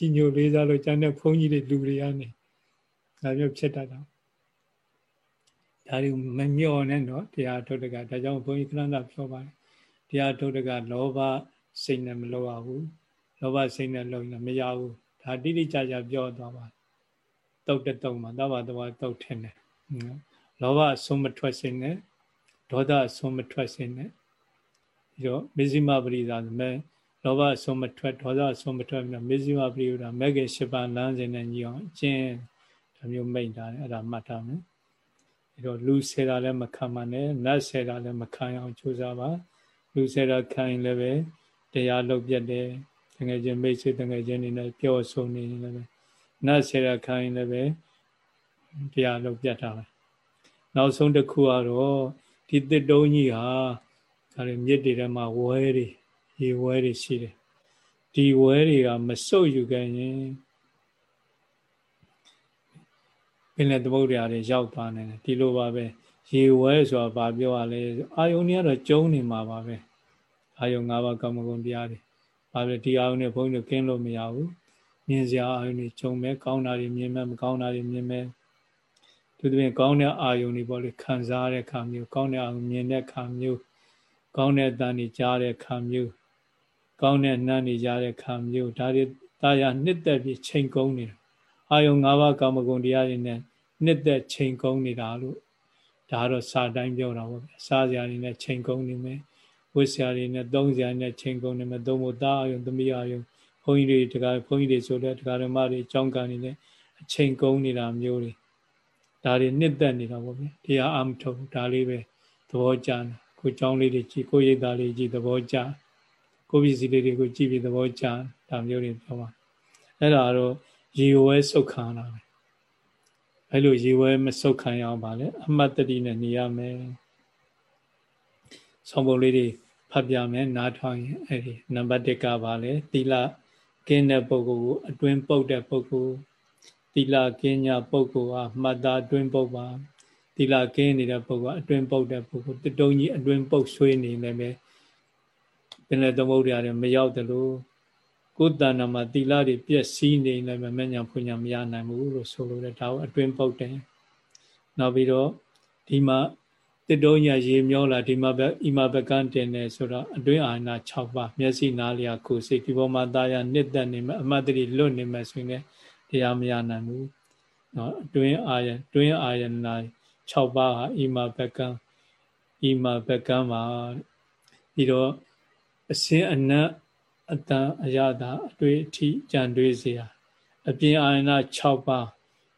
ကြီးညိုလေးစားလို့ကျန်တဲ့ဘုန်းကြီးတွေလူတွေကနေဒါမျိုးဖြစ်တတ်တာဒါတွေမမျောနဲ့တော့တရားထုတ်တကဒါကြောင့်ဘုန်းကြီးခဏခဏပြောပါတယ်တရားထုတ်တကလောဘစိတ်နဲ့မလောရဘူးလောဘစိတ်နဲ့လုံရင်မရဘူးဒါတိတိကျကျပြောသွားပါတုတ်တုံမှာသဘာဝတုတ်ထင်တယ်လောဘအဆုံးမထွက်စေနဲ့ဒေါသအဆုံးမထွက်စေနဲ့ပြီးတော့မေဇိမပရိသာမဲ လောဘအဆုံးမထွက်ဒေါသအဆုံးမထွက်ပြီးမေဇိမပရိဒါမဂ္ဂင်၈ပါးလမ်းစဉ်နဲ့ညီအောင်အကျင့်ဒါမျိုးမိတ်တာတယ်အဲ့ဒါမှတ်ထားမယ်ပြီးတော့လူဆယ်တာလည်းမခံပါနဲ့နတ်ဆယ်တာလည်းမခံအောင်ကြိုးစားပါလူဆယ်တာခံရင်လည်းပဲတရားလုပ်ပြတယ်တကယ်ချင်းမိတ်ဆွေတကယ်ချင်းနေနဲ့ပြောဆိုနေရင်လည်းနတ်ဆယ်တာခံရင်လည်းပဲတရားလုံးပြတ်ထားတယ်နောက်ဆုံးတစ်ခုကတော့ဒီတစ်တုံးကြီးဟာဒါတွေမြစ်တွေထဲမှာဝဲတွေ ရေဝဲတွေရှိတယ်ဒီဝဲတွေကမစုပ်ယူခဲ့ရင်ပင်လက်သမုဒ္ဒရာတွေရောက်သွားနေတယ်ဒီလိုပါပဲရေဝဲဆိုတာဘာပြောရလဲအာယုန်တွေကတော့ကျုံနေမှာပါပဲအာယုန်၅ပါးကမ္မဂုဏ်တရားတွေဘာပဲဒီအာယုန်တွေဘုန်းကြီးတို့ကင်းလို့မရဘူးမြင်စရာအာယုန်တွေကျုံမဲ့ကောင်းတာတွေမြင်မဲ့မကောင်းတာတွေမြင်မဲ့သူတပင်ကောင်းတဲ့အာယုန်တွေပေါ့လေခံစားတဲ့ခါမျိုးကောင်းတဲ့အာယုန်မြင်တဲ့ခါမျိုးကောင်းတဲ့အတန်တွေကြားတဲ့ခါမျိုး ကောင်းတဲ့နှမ်းတွေကြားတဲ့ခါမျိုးဒါတွေတာယာနှစ်သက်ပြီးချိန်ကုန်နေတာအာယုန်၅ပါးကာမဂုဏ်တရားတွေနဲ့နှစ်သက်ချိန်ကုန်နေတာလို့ဒါတော့စာတိုင်းပြောတာပေါ့စားစရာတွေနဲ့ချိန်ကုန်နေမယ်ဝတ်စရာတွေနဲ့သုံးစရာနဲ့ချိန်ကုန်နေမယ်သုံးဖို့တာအာယုန်သမီးအာယုန်ဘုန်းကြီးတွေတကားဘုန်းကြီးတွေဆိုတဲ့တကားဓမ္မတွေအကြောင်းကံနေနဲ့အချိန်ကုန်နေတာမျိုးတွေဒါတွေနှစ်သက်နေတာပေါ့ဗျတရားအမထုတ်ဒါလေးပဲသဘောကျတယ်ကိုเจ้าလေးတွေကြည်ကိုရိတ်သားလေးကြည်သဘောကျ ကိုပစ္စည်းလေးတွေကိုကြည်ပြီးသဘောကျဒါမျိုးတွေပြောပါအဲ့ဒါတော့ရေဝဲစုတ်ခံတာပဲအဲ့လိုရေဝဲမစုတ်ခံရအောင်ပါလေအမှတ်တတိနဲ့နေရမယ်ဆောင်းပုံလေးတွေဖတ်ပြမယ်နားထောင်ရင်အဲ့ဒီနံပါတ်1ကပါလေသီလကင်းတဲ့ပုဂ္ဂိုလ်ကိုအတွင်းပုတ်တဲ့ပုဂ္ဂိုလ်သီလကင်းညာပုဂ္ဂိုလ်ဟာမှတ်သားအတွင်းပုတ်ပါသီလကင်းနေတဲ့ပုဂ္ဂိုလ်အတွင်းပုတ်တဲ့ပုဂ္ဂိုလ်တတုံကြီးအတွင်းပုတ်ဆွေးနေလည်းပဲ ပင်လယ်သမုဒ္ဒရာတွေမရောက်တယ်လို့ကိုယ်တဏ္ဍာမှာတိလာတွေပြည့်စည်နေနိုင်မယ်မညာဖွညာမရနိုင်ဘူးလို့ဆိုလိုတဲ့ဒါကိုအတွင်းပုတ်တယ်။နောက်ပြီးတော့ဒီမှာတစ်တုံးညာရေမျောလာဒီမှာပဲဣမဘကံတင်နေဆိုတော့အတွင်းအာနာ6ပါးမျက်စိနားလျာကိုယ်စိတ်ဒီပေါ်မှာတာယာနှစ်သက်နေမယ်အမတ်တရီလွတ်နေမယ်ဆိုရင်တရားမရနိုင်ဘူး။နော်အတွင်းအာယတွင်းအာယနာ6ပါးဟာဣမဘကံဣမဘကံပါပြီးတော့ အစင်အနက်အတန်အရသာအတွေ့အထိကြံတွေးစရာအပြင်အာရဏ6ပါး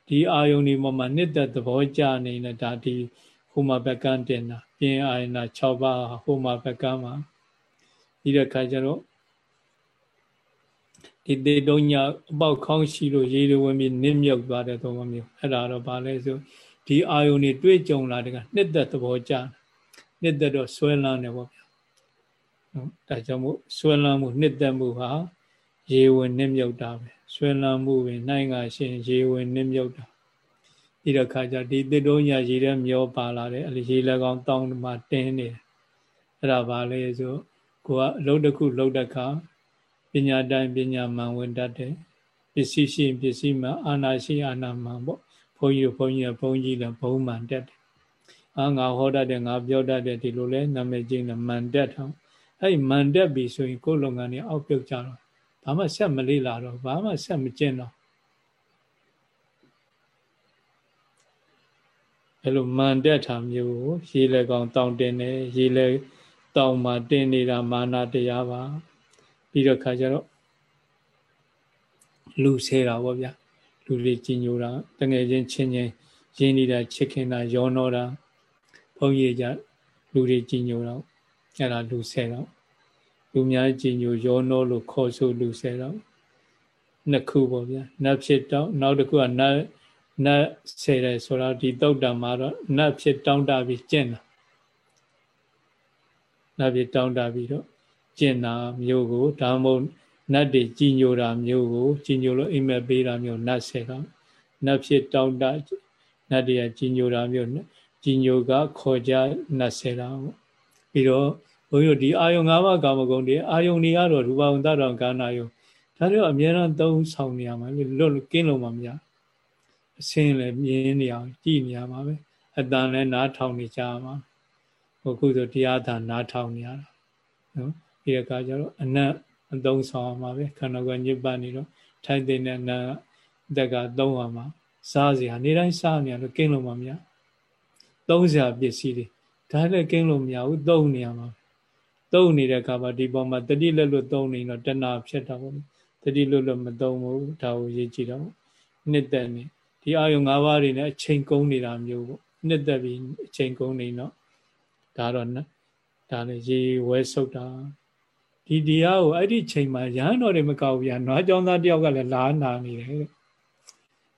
ဒီအာယုန်ဒီမှာနှစ်သက်သဘောကြနေတဲ့ဒါဒီဟိုမှာပကံတင်တာပြင်အာရဏ6ပါးဟိုမှာပကံမှာပြီးတဲ့ခါကျတော့ဒီတေတုံညာအပေါက်ခေါင်းရှိလို့ရေတွေဝင်ပြီးနစ်မြုပ်သွားတဲ့သဘောမျိုးအဲ့ဒါတော့ဗာလဲဆိုဒီအာယုန်တွေတွေ့ကြုံလာတဲ့ကနှစ်သက်သဘောကြနှစ်သက်တော့ဆွဲလန်းတယ်ပေါ့ဗျာ နော်ဒါကြောင့်မို့ဆွဲလန်းမှုနှစ်သက်မှုဟာရေဝင်နစ်မြုပ်တာပဲဆွဲလန်းမှုဝင်နိုင်ကရှင်ရေဝင်နစ်မြုပ်တာဒီတော့ခါကျဒီတေတုံညာရေထဲမျောပါလာတယ်အဲ့ဒီရေလည်းကောင်းတောင်းမှတင်းနေတယ်အဲ့ဒါဗာလဲဆိုကိုကအလုံးတစ်ခုလုံးတဲ့ခါပညာတိုင်းပညာမှန်ဝင်တတ်တယ်ပစ္စည်းရှိပစ္စည်းမှန်အာနာရှိအာနာမှန်ပေါ့ဘုန်းကြီးဘုန်းကြီးဘုန်းကြီးလည်းဘုံမှန်တတ်တယ်အာငါဟောတတ်တယ်ငါပြောတတ်တယ်ဒီလိုလဲနာမည်ကြီးလည်းမှန်တတ်ထောင် အဲ့မှန်တတ်ပြီဆိုရင်ကိုယ်လုပ်ငန်းတွေအောက်ပြုတ်ကြတော့ဘာမှဆက်မလေးလာတော့ဘာမှဆက်မကျင်တော့အဲ့လိုမှန်တက်တာမျိုးကိုရေလေကောင်တောင်းတင်တယ်ရေလေတောင်းမှတင်နေတာမာနာတရားပါပြီးတော့ခါကျတော့လူဆဲတာပေါ့ဗျာလူတွေကြီးညိုတာတငယ်ချင်းချင်းချင်းရင်းနေတာချစ်ခင်တာရောနောတာဘုန်းကြီးကြလူတွေကြီးညိုတော့အဲ့ဒါလူဆဲတော့ လူများကြည်ညိုရောနောလို့ခေါ်ဆိုလူဆယ်တော့နှစ်ခုပေါ့ဗျာနတ်ဖြစ်တောင်းနောက်တစ်ခုကနတ်နတ်ဆယ်တယ်ဆိုတော့ဒီတုတ်တံမှာတော့နတ်ဖြစ်တောင်းတပြီးကျင့်တာနတ်ဖြစ်တောင်းတပြီးတော့ကျင့်တာမျိုးကိုဒါမှမဟုတ်နတ်တွေကြည်ညိုတာမျိုးကိုကြည်ညိုလို့အိမ်မက်ပေးတာမျိုးနတ်ဆယ်တော့နတ်ဖြစ်တောင်းတနတ်တွေကကြည်ညိုတာမျိုးကြီးညိုကခေါ်ကြနှက်ဆဲတာပေါ့ပြီးတော့ ဘုန်းကြီးတို့ဒီအာယုံ၅ပါးကာမဂုဏ်တွေအာယုံတွေကတော့ရူပဝန္တတော်ကာနာယုံဒါတွေအများအားသုံးဆောင်နေရမှာလွတ်ကင်းလို့မှမရအစင်းလည်းမြင်းနေအောင်ကြည်နေရမှာပဲအတန်လည်းနားထောင်နေကြရမှာဟိုခုဆိုတရားသာနားထောင်နေရတာနော်ဒီကကြတော့အနတ်အသုံးဆောင်မှာပဲခန္ဓာကိုယ်ညစ်ပတ်နေတော့ထိုင်တဲ့နာတက်ကသုံးရမှာစားစီဟာနေတိုင်းစားနေရလို့ကင်းလို့မှမရဘူးသုံးစရာပစ္စည်းတွေဒါလည်းကင်းလို့မရဘူးသုံးနေရမှာ သုံးနေတဲ့အခါမှာဒီပေါ်မှာတတိလက်လွတ်သုံးနေတော့တဏှာဖြစ်တာပေါ့တတိလွတ်လွတ်မသုံးဘူးဒါကိုရေးကြည့်တော့နှစ်သက်နေဒီအာယုံ၅ပါးတွေနဲ့အချိန်ကုန်နေတာမျိုးပေါ့နှစ်သက်ပြီးအချိန်ကုန်နေတော့ဒါတော့ဒါလည်းရေဝဲဆုပ်တာဒီတရားကိုအဲ့ဒီချိန်မှာရဟန်းတော်တွေမကောက်ဘူးဗျာနွားကြောင်းသားတယောက်ကလည်းလာနာနေတယ်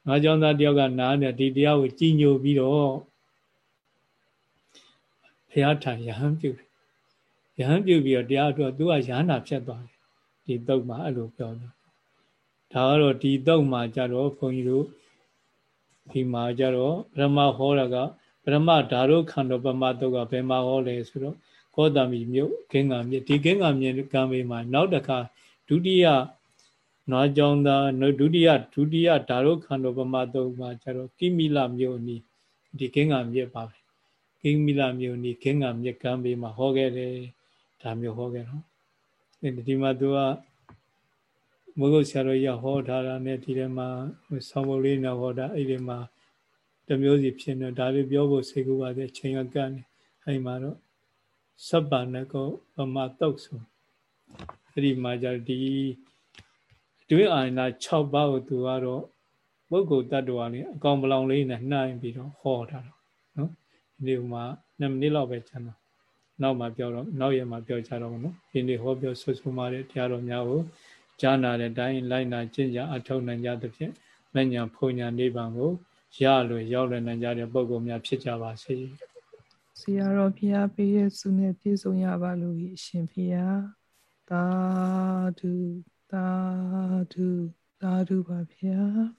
နွားကြောင်းသားတယောက်ကနားနေဒီတရားကိုကြည်ညိုပြီးတော့ဘုရားထံယဟန်ပြုတယ် ယဟန်ပြုပြီးတော့တရားအတွက်သူကယဟန္တာဖြစ်သွားတယ်ဒီတုတ်မှာအဲ့လိုပြောတယ်ဒါကတော့ဒီတုတ်မှာကြတော့ဘုန်းကြီးတို့ဒီမှာကြတော့ဗြဟ္မဟောတာကဗြဟ္မဓာရုခန္ဓပမတုတ်ကဘယ်မှာဟောလဲဆိုတော့ကောတမီမြို့ဂင်္ဂာမြို့ဒီဂင်္ဂာမြို့ကံမေးမှာနောက်တစ်ခါဒုတိယနွားကြောင်းသားဒုတိယဒုတိယဓာရုခန္ဓပမတုတ်မှာကျတော့ကိမိလမြို့နီးဒီဂင်္ဂာမြို့ပါပဲကိမိလမြို့နီခင်းကမြက်ကမ်းဘေးမှာဟောခဲ့တယ် ဒါမျိုးဟောခဲ့တော့ဒီမှာသူကမုဂုတ်ဆရာတော်ကြီးဟောထားတာနဲ့ဒီထဲမှာဆောင်းပုတ်လေးနဲ့ဟောတာအဲ့ဒီမှာတမျိုးစီဖြစ်နေဒါလေးပြောဖို့စိတ်ကူပါတဲ့ချိန်ကကန့်နေအဲ့မှာတော့စပ္ပနကောပမတုတ်ဆိုအဲ့ဒီမှာじゃဒီတွင်းအာနာ6ပါးကိုသူကတော့ပုဂ္ဂိုလ်တ attva လေးအကောင်ပလောင်လေးနဲ့နှိုင်းပြီးတော့ဟောထားတော့နော်ဒီမှာ2မိနစ်လောက်ပဲကျန်တော့ နောက်မှပြောတော့နောက်ရမှပြောကြတော့မနော်ဒီနေ့ဟောပြောဆွဆွမှာတဲ့တရားတော်များကိုကြားနာတဲ့အတိုင်းလိုက်နာကျင့်ကြအထောက်နိုင်ကြသဖြင့်မညာဖုန်ညာနိဗ္ဗာန်ကိုရလွယ်ရောက်လွယ်နိုင်ကြတဲ့ပုဂ္ဂိုလ်များဖြစ်ကြပါစေဆရာတော်ဖျားပေးရဲ့ဆုနဲ့ပြည့်စုံရပါလို့အရှင်ဖျားသာဓုသာဓုသာဓုပါဖျား